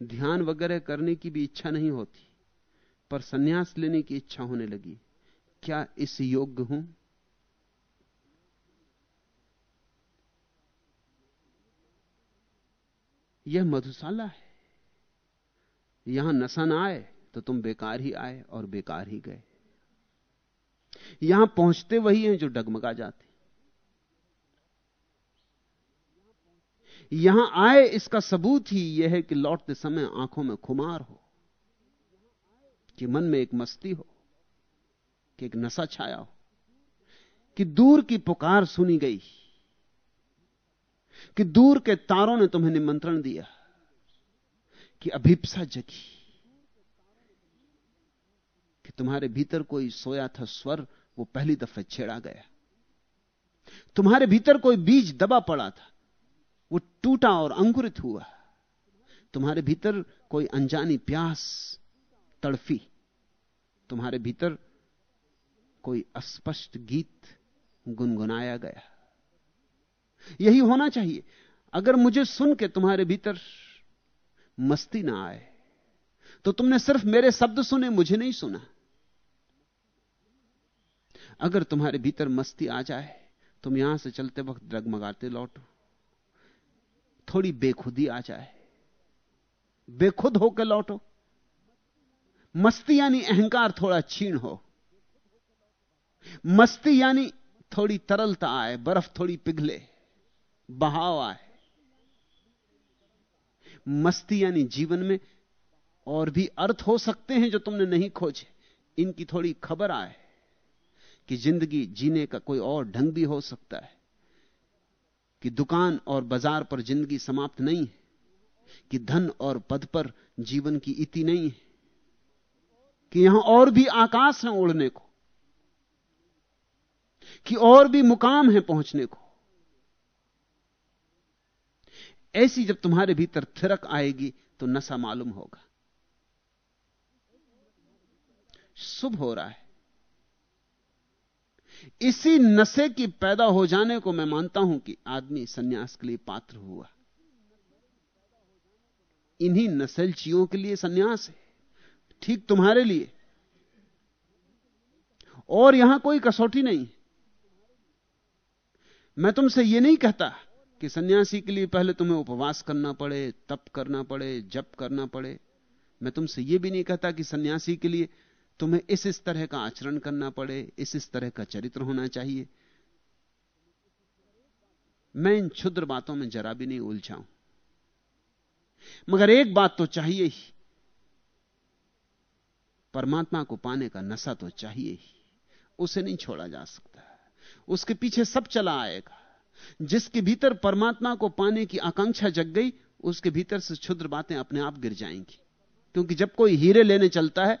ध्यान वगैरह करने की भी इच्छा नहीं होती, पर सन्यास लेने की इच्छा होने लगी। क्या इस योग्य हूँ? यह मधुशाला है। यहाँ नशा ना आए। तो तुम बेकार ही आए और बेकार ही गए। यहाँ पहुँचते वही हैं जो डगमगा जाते। यहाँ आए इसका सबूत ही यह है कि लौटते समय आँखों में खुमार हो, कि मन में एक मस्ती हो, कि एक नशा छाया हो, कि दूर की पुकार सुनी गई, कि दूर के तारों ने तुम्हें निमंत्रण दिया, कि अभिप्सा जगी। तुम्हारे भीतर कोई सोया था स्वर, वो पहली दफे छेड़ा गया। तुम्हारे भीतर कोई बीज दबा पड़ा था, वो टूटा और अंकुरित हुआ। तुम्हारे भीतर कोई अनजानी प्यास तड़फी, तुम्हारे भीतर कोई अस्पष्ट गीत गुनगुनाया गया। यही होना चाहिए, अगर मुझे सुन के तुम्हारे भीतर मस्ती ना आए तो तुमने सिर्फ़ मेरे शब्द सुने, मुझे नहीं सुना। अगर तुम्हारे भीतर मस्ती आ जाए, तुम यहाँ से चलते वक्त ड्रग डगमगाते लौटो। थोड़ी बेखुदी आ जाए। बेखुद होकर लौटो। मस्ती यानी अहंकार थोड़ा छीण हो। मस्ती यानी थोड़ी तरलता आए, बर्फ़ थोड़ी पिघले, बहाव आए। मस्ती यानी जीवन में और भी अर्थ हो सकते हैं जो तुमने नहीं खोजे। इनकी थोड़ी खबर आए। कि ज़िंदगी जीने का कोई और ढंग भी हो सकता है, कि दुकान और बाज़ार पर ज़िंदगी समाप्त नहीं है, कि धन और पद पर जीवन की इति नहीं है, कि यहाँ और भी आकाश है उड़ने को, कि और भी मुकाम है पहुँचने को। ऐसी जब तुम्हारे भीतर थिरक आएगी तो नशा मालूम होगा। शुभ हो रहा है। इसी नशे की पैदा हो जाने को मैं मानता हूँ कि आदमी सन्यास के लिए पात्र हुआ। इन्हीं नसलचियों के लिए सन्यास है। ठीक तुम्हारे लिए। और यहाँ कोई कसौटी नहीं। मैं तुमसे यह नहीं कहता कि सन्यासी के लिए पहले तुम्हें उपवास करना पड़े, तप करना पड़े, जप करना पड़े। मैं तुमसे यह भी नहीं कहता कि सन्यासी के लिए तुम्हें इस इस तरह का आचरण करना पड़े, इस इस तरह का चरित्र होना चाहिए। मैं इन क्षुद्र बातों में जरा भी नहीं उलझाऊं मगर एक बात तो चाहिए ही। परमात्मा को पाने का नशा तो चाहिए ही। उसे नहीं छोड़ा जा सकता। उसके पीछे सब चला आएगा। जिसके भीतर परमात्मा को पाने की आकांक्षा जग गई, उसके भीतर से क्षुद्र बातें अपने आप गिर जाएँगी। क्योंकि जब कोई हीरे लेने चलता है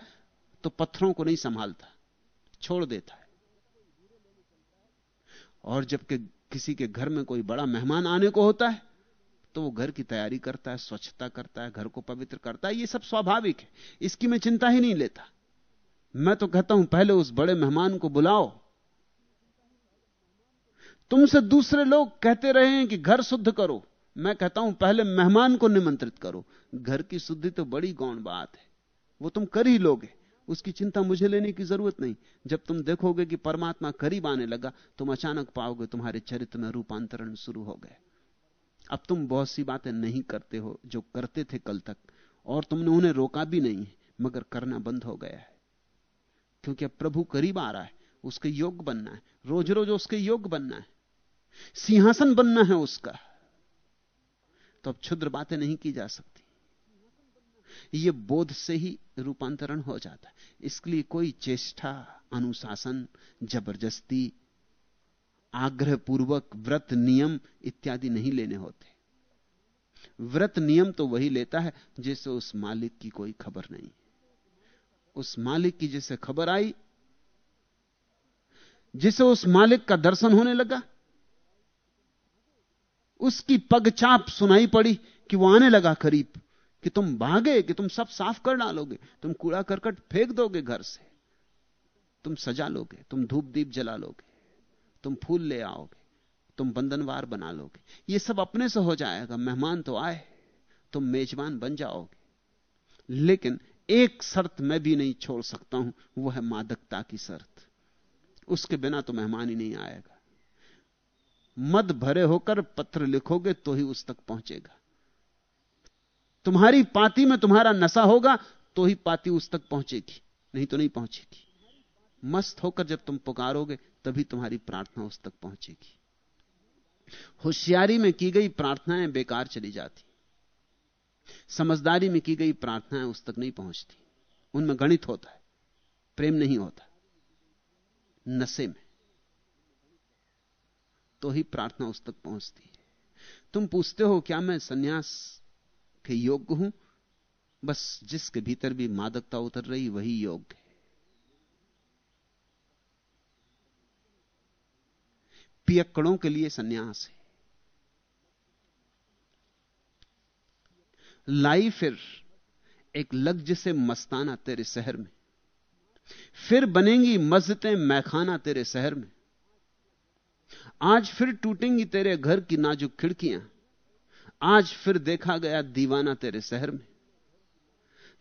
तो पत्थरों को नहीं संभालता, छोड़ देता है। और जबकि किसी के घर में कोई बड़ा मेहमान आने को होता है तो वो घर की तैयारी करता है, स्वच्छता करता है, घर को पवित्र करता है, ये सब स्वाभाविक है। इसकी मैं चिंता ही नहीं लेता। मैं तो कहता हूँ, पहले उस बड़े मेहमान को बुलाओ। तुमसे दूसरे लोग कहते रहे हैं कि घर शुद्ध करो। मैं कहता हूँ, पहले मेहमान को निमंत्रित करो। घर की शुद्धि तो बड़ी गौण बात है। वो तुम कर ही लोगे। उसकी चिंता मुझे लेने की ज़रूरत नहीं। जब तुम देखोगे कि परमात्मा करीब आने लगा, तुम अचानक पाओगे तुम्हारे चरित्र में रूपांतरण शुरू हो गए। अब तुम बहुत सी बातें नहीं करते हो जो करते थे कल तक, और तुमने उन्हें रोका भी नहीं मगर करना बंद हो गया है। क्योंकि अब प्रभु करीब आ रहा है, उसके योग बनना है रोज रोज उसके योग बनना है, सिंहासन बनना है उसका। तो अब क्षुद्र बातें नहीं की जा सकती। यह बोध से ही रूपांतरण हो जाता है। इसके लिए कोई चेष्टा, अनुशासन, ज़बरदस्ती आग्रह पूर्वक व्रत नियम इत्यादि नहीं लेने होते। व्रत नियम तो वही लेता है जैसे उस मालिक की कोई खबर नहीं। उस मालिक की जैसे खबर आई, जिसे उस मालिक का दर्शन होने लगा, उसकी पगचाप सुनाई पड़ी कि वो आने लगा करीब। कि तुम भागे, कि तुम सब साफ़ कर डालोगे, तुम कूड़ा करकट फेंक दोगे घर से, तुम सजा लोगे, तुम धूप दीप जला लोगे, तुम फूल ले आओगे, तुम बंधनवार बना लोगे। ये सब अपने से हो जाएगा, मेहमान तो आए, तुम मेजबान बन जाओगे। लेकिन एक शर्त मैं भी नहीं छोड़ सकता हूँ, वो है मादकता की शर्त। उसके बिना तो मेहमान ही नहीं आएगा। मद भरे होकर पत्र लिखोगे तो ही उस तक पहुंचेगा। तुम्हारी पाती में तुम्हारा नशा होगा तो ही पाती उस तक पहुंचेगी, नहीं तो नहीं पहुंचेगी। मस्त होकर जब तुम पुकारोगे, तभी तुम्हारी प्रार्थना उस तक पहुंचेगी। होशियारी में की गई प्रार्थनाएँ बेकार चली जाती। समझदारी में की गई प्रार्थनाएँ उस तक नहीं पहुँचती। उनमें गणित होता है, प्रेम नहीं होता। नशे में। तो ही प्रार्थना उस तक पहुँचती है। तुम पूछते हो, क्या मैं सन्यास के योग्य हूँ, बस जिसके भीतर भी मादकता उतर रही, वही योग्य है। पियक्कड़ों के लिए सन्यास है। लाई फिर एक लग्ज से मस्ताना तेरे शहर में। फिर बनेंगी मस्जिदें, मैखाना तेरे शहर में। आज फिर टूटेंगी तेरे घर की नाजुक खिड़कियाँ। आज फिर देखा गया दीवाना तेरे शहर में।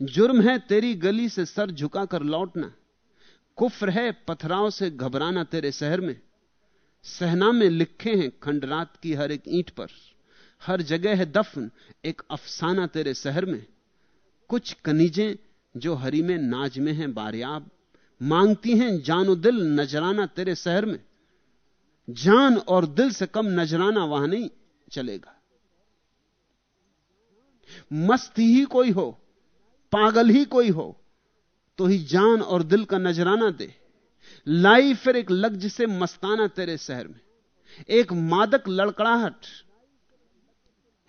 जुर्म है तेरी गली से सर झुकाकर लौटना। कुफ्र है पथराव से घबराना तेरे शहर में। सहना में लिखे हैं खंडरात की हर एक ईंट पर। हर जगह है दफन एक अफसाना तेरे शहर में। कुछ कनीजें जो हरी में नाज में हैं बारियाब। मांगती हैं जानो दिल नजराना तेरे शहर में। जान और दिल से कम नजराना वहाँ नहीं चलेगा। मस्त ही कोई हो, पागल ही कोई हो तो ही जान और दिल का नजराना दे। लाई फिर एक लग्ज से मस्ताना तेरे शहर में। एक मादक लड़कड़ाहट,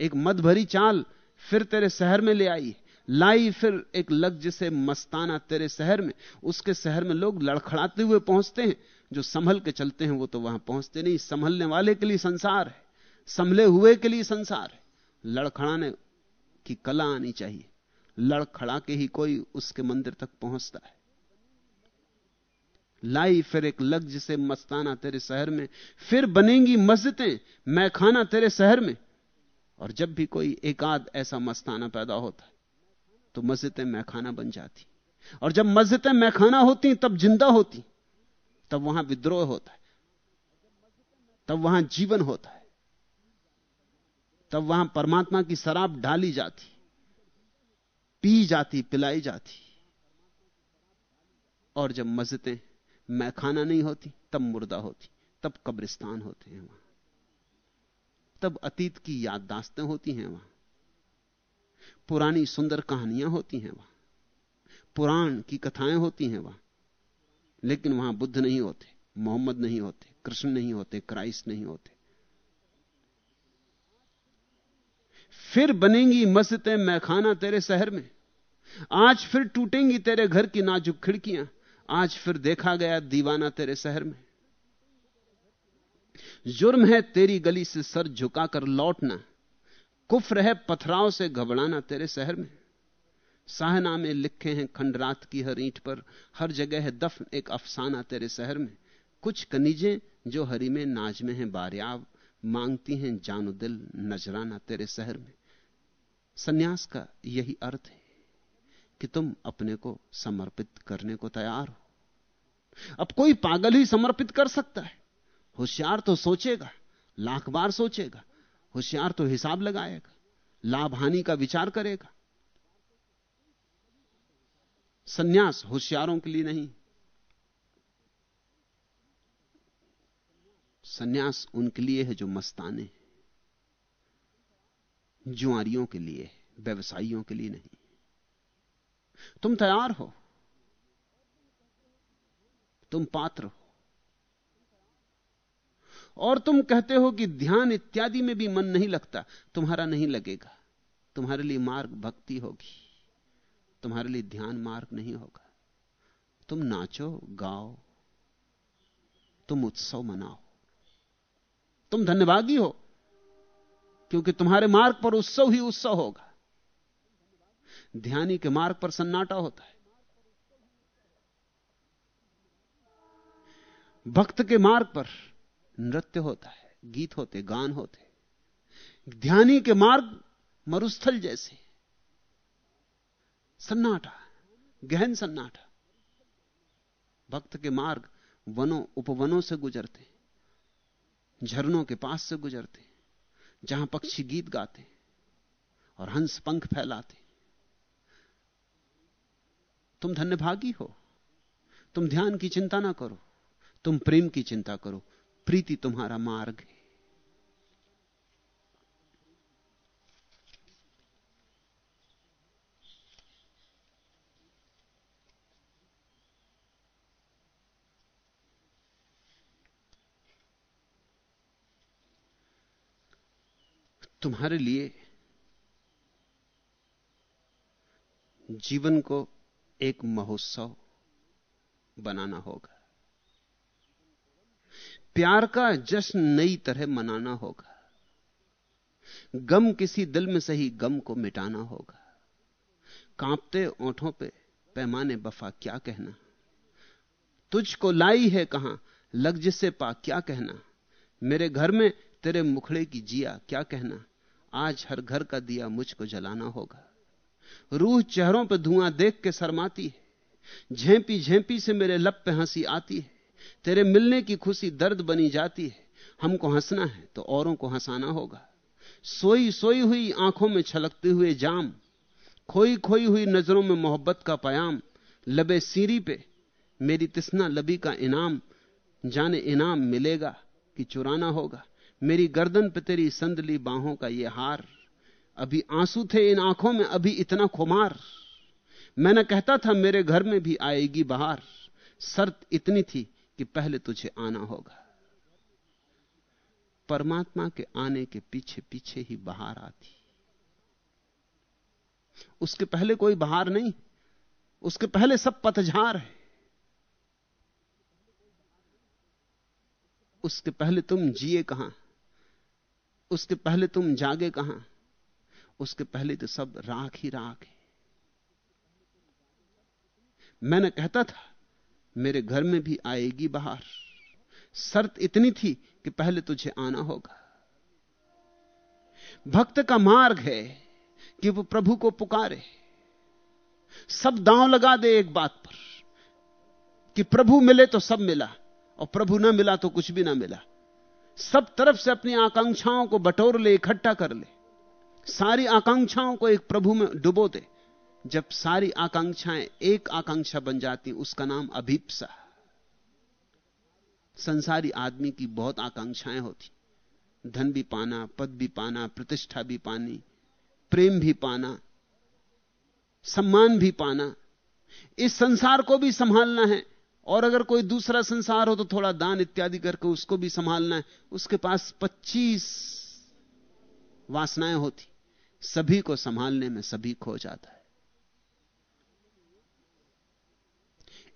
एक मद भरी चाल फिर तेरे शहर में ले आई। लाई फिर एक लग्ज से मस्ताना तेरे शहर में। उसके शहर में लोग लड़खड़ाते हुए पहुँचते हैं। जो संभल के चलते हैं वो तो वहाँ पहुँचते नहीं। संभलने वाले के लिए संसार है, संभले हुए के लिए संसार है। लड़खड़ाने की कला आनी चाहिए। लड़खड़ा के ही कोई उसके मंदिर तक पहुँचता है। लाई फिर एक लग्ज से मस्ताना तेरे शहर में, फिर बनेंगी मस्जिदें, मैं खाना तेरे शहर में। और जब भी कोई एकाद ऐसा मस्ताना पैदा होता है तो मस्जिदें मैखाना बन जाती। और जब मस्जिदें मैखाना होती, तब ज़िंदा होती, तब वहाँ विद्रोह होता है, तब वहाँ जीवन होता है। तब वहाँ परमात्मा की शराब ढाली जाती, पी जाती, पिलाई जाती। और जब मस्जिदें मैखाना नहीं होती, तब मुर्दा होती, तब कब्रिस्तान होते हैं वहाँ। तब अतीत की याददाश्तें होती हैं वहाँ। पुरानी सुंदर कहानियाँ होती हैं वहाँ। पुराण की कथाएँ होती हैं वहाँ। लेकिन वहाँ बुद्ध नहीं होते, मोहम्मद नहीं होते, कृष्ण नहीं होते, क्राइस्ट नहीं होते। फिर बनेंगी मस्जिदें, मैखाना तेरे शहर में। आज फिर टूटेंगी तेरे घर की नाजुक खिड़कियाँ। आज फिर देखा गया दीवाना तेरे शहर में। जुर्म है तेरी गली से सर झुकाकर लौटना। कुफ्र है पथराव से घबराना तेरे शहर में। साहनामे लिखे हैं खंडरात की हर ईंट पर। हर जगह है दफन एक अफसाना तेरे शहर में। कुछ कनीजें जो हरी में नाज में हैं बारियाब। मांगती हैं जानो दिल नजराना तेरे शहर में। सन्यास का यही अर्थ है कि तुम अपने को समर्पित करने को तैयार हो। अब कोई पागल ही समर्पित कर सकता है। होशियार तो सोचेगा, लाख बार सोचेगा, होशियार तो हिसाब लगाएगा लाभ हानि का विचार करेगा। सन्यास होशियारों के लिए नहीं, सन्यास उनके लिए है जो मस्ताने जुआरियों के लिए, व्यवसायियों के लिए नहीं। तुम तैयार हो। तुम पात्र हो। और तुम कहते हो कि ध्यान इत्यादि में भी मन नहीं लगता, तुम्हारा नहीं लगेगा। तुम्हारे लिए मार्ग भक्ति होगी। तुम्हारे लिए ध्यान मार्ग नहीं होगा। तुम नाचो, गाओ। तुम उत्सव मनाओ। तुम धन्यवादी हो। क्योंकि तुम्हारे मार्ग पर उत्सव ही उत्सव होगा। ध्यानी के मार्ग पर सन्नाटा होता है। भक्त के मार्ग पर नृत्य होता है, गीत होते, गान होते। ध्यानी के मार्ग मरुस्थल जैसे। सन्नाटा, गहन सन्नाटा। भक्त के मार्ग वनों, उपवनों से गुजरते झरनों के पास से गुजरते जहाँ पक्षी गीत गाते और हंस पंख फैलाते तुम धन्यभागी हो। तुम ध्यान की चिंता ना करो। तुम प्रेम की चिंता करो। प्रीति तुम्हारा मार्ग है। तुम्हारे लिए जीवन को एक महोत्सव बनाना होगा। प्यार का जश्न नई तरह मनाना होगा। गम किसी दिल में सही गम को मिटाना होगा। कांपते ओंठों पे पैमाने बफा क्या कहना? तुझको लाई है कहाँ? लग जिसे पा क्या कहना? मेरे घर में तेरे मुखड़े की जिया क्या कहना? आज हर घर का दिया मुझको जलाना होगा। रूह चेहरों पर धुआँ देख के शर्माती है। झेपी झेपी से मेरे लब पे हँसी आती है। तेरे मिलने की खुशी दर्द बनी जाती है। हमको हंसना है तो औरों को हंसाना होगा। सोई सोई हुई आँखों में छलकते हुए जाम। खोई खोई हुई नज़रों में मोहब्बत का पयाम। लबे सीरी पे मेरी तिसना लबी का इनाम। जाने इनाम मिलेगा कि चुराना होगा। मेरी गर्दन पे तेरी संदली बाहों का ये हार। अभी आँसू थे इन आँखों में, अभी इतना खुमार। मैंने कहता था, मेरे घर में भी आएगी बहार। शर्त इतनी थी कि पहले तुझे आना होगा। परमात्मा के आने के पीछे पीछे ही बहार आती। उसके पहले कोई बहार नहीं, उसके पहले सब पतझार है। उसके पहले तुम जिए कहाँ? उसके पहले तुम जागे कहाँ? उसके पहले तो सब राख ही राख है। मैंने कहता था, मेरे घर में भी आएगी बाहर। शर्त इतनी थी कि पहले तुझे आना होगा। भक्त का मार्ग है कि वो प्रभु को पुकारे। सब दांव लगा दे एक बात पर, कि प्रभु मिले तो सब मिला, और प्रभु ना मिला तो कुछ भी ना मिला। सब तरफ़ से अपनी आकांक्षाओं को बटोर ले, इकट्ठा कर ले। सारी आकांक्षाओं को एक प्रभु में डुबो दे जब सारी आकांक्षाएँ एक आकांक्षा बन जाती, उसका नाम अभीपसा। संसारी आदमी की बहुत आकांक्षाएँ होती। धन भी पाना, पद भी पाना, प्रतिष्ठा भी पानी, प्रेम भी पाना, सम्मान भी पाना। इस संसार को भी संभालना है। और अगर कोई दूसरा संसार हो तो थोड़ा दान इत्यादि करके उसको भी संभालना है। उसके पास 25 वासनाएँ होती। सभी को संभालने में सभी खो जाता है।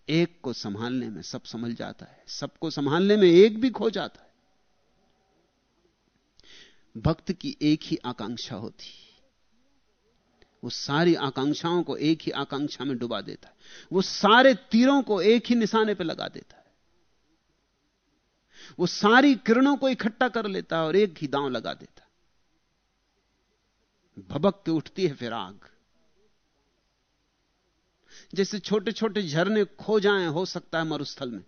एक को संभालने में सब संभल जाता है। सबको संभालने में एक भी खो जाता है। भक्त की एक ही आकांक्षा होती। वो सारी आकांक्षाओं को एक ही आकांक्षा में डुबा देता है। वो सारे तीरों को एक ही निशाने पर लगा देता है। वो सारी किरणों को इकट्ठा कर लेता है और एक ही दांव लगा देता है। भबक के उठती है फिर आग। जैसे छोटे छोटे झरने खो जाएँ, हो सकता है मरुस्थल में,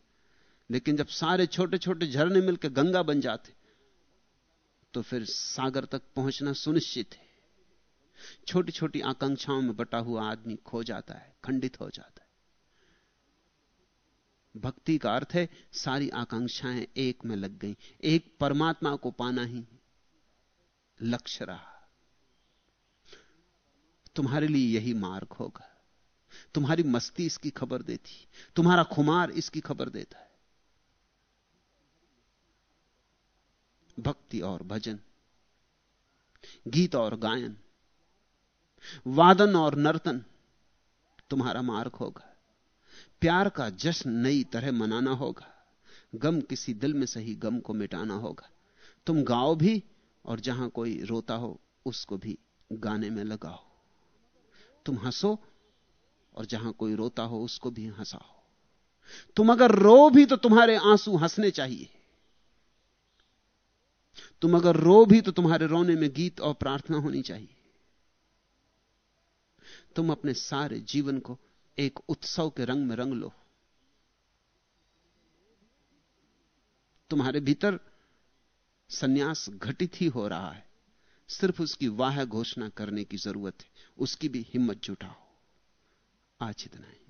लेकिन जब सारे छोटे छोटे झरने मिलकर गंगा बन जाते तो फिर सागर तक पहुँचना सुनिश्चित है। छोटी छोटी आकांक्षाओं में बटा हुआ आदमी खो जाता है, खंडित हो जाता है। भक्ति का अर्थ है, सारी आकांक्षाएँ एक में लग गई। एक परमात्मा को पाना ही लक्ष्य रहा। तुम्हारे लिए यही मार्ग होगा। तुम्हारी मस्ती इसकी खबर देती, तुम्हारा खुमार इसकी खबर देता है। भक्ति और भजन, गीत और गायन वादन और नर्तन तुम्हारा मार्ग होगा। प्यार का जश्न नई तरह मनाना होगा। गम किसी दिल में सही गम को मिटाना होगा। तुम गाओ भी और जहाँ कोई रोता हो, उसको भी गाने में लगाओ। तुम हंसो और जहाँ कोई रोता हो, उसको भी हंसाओ। तुम अगर रो भी तो तुम्हारे आँसू हंसने चाहिए। तुम अगर रो भी तो तुम्हारे रोने में गीत और प्रार्थना होनी चाहिए। तुम अपने सारे जीवन को एक उत्सव के रंग में रंग लो। तुम्हारे भीतर सन्यास घटित ही हो रहा है। सिर्फ़ उसकी वाह घोषणा करने की ज़रूरत है। उसकी भी हिम्मत जुटाओ। आज इतना ही।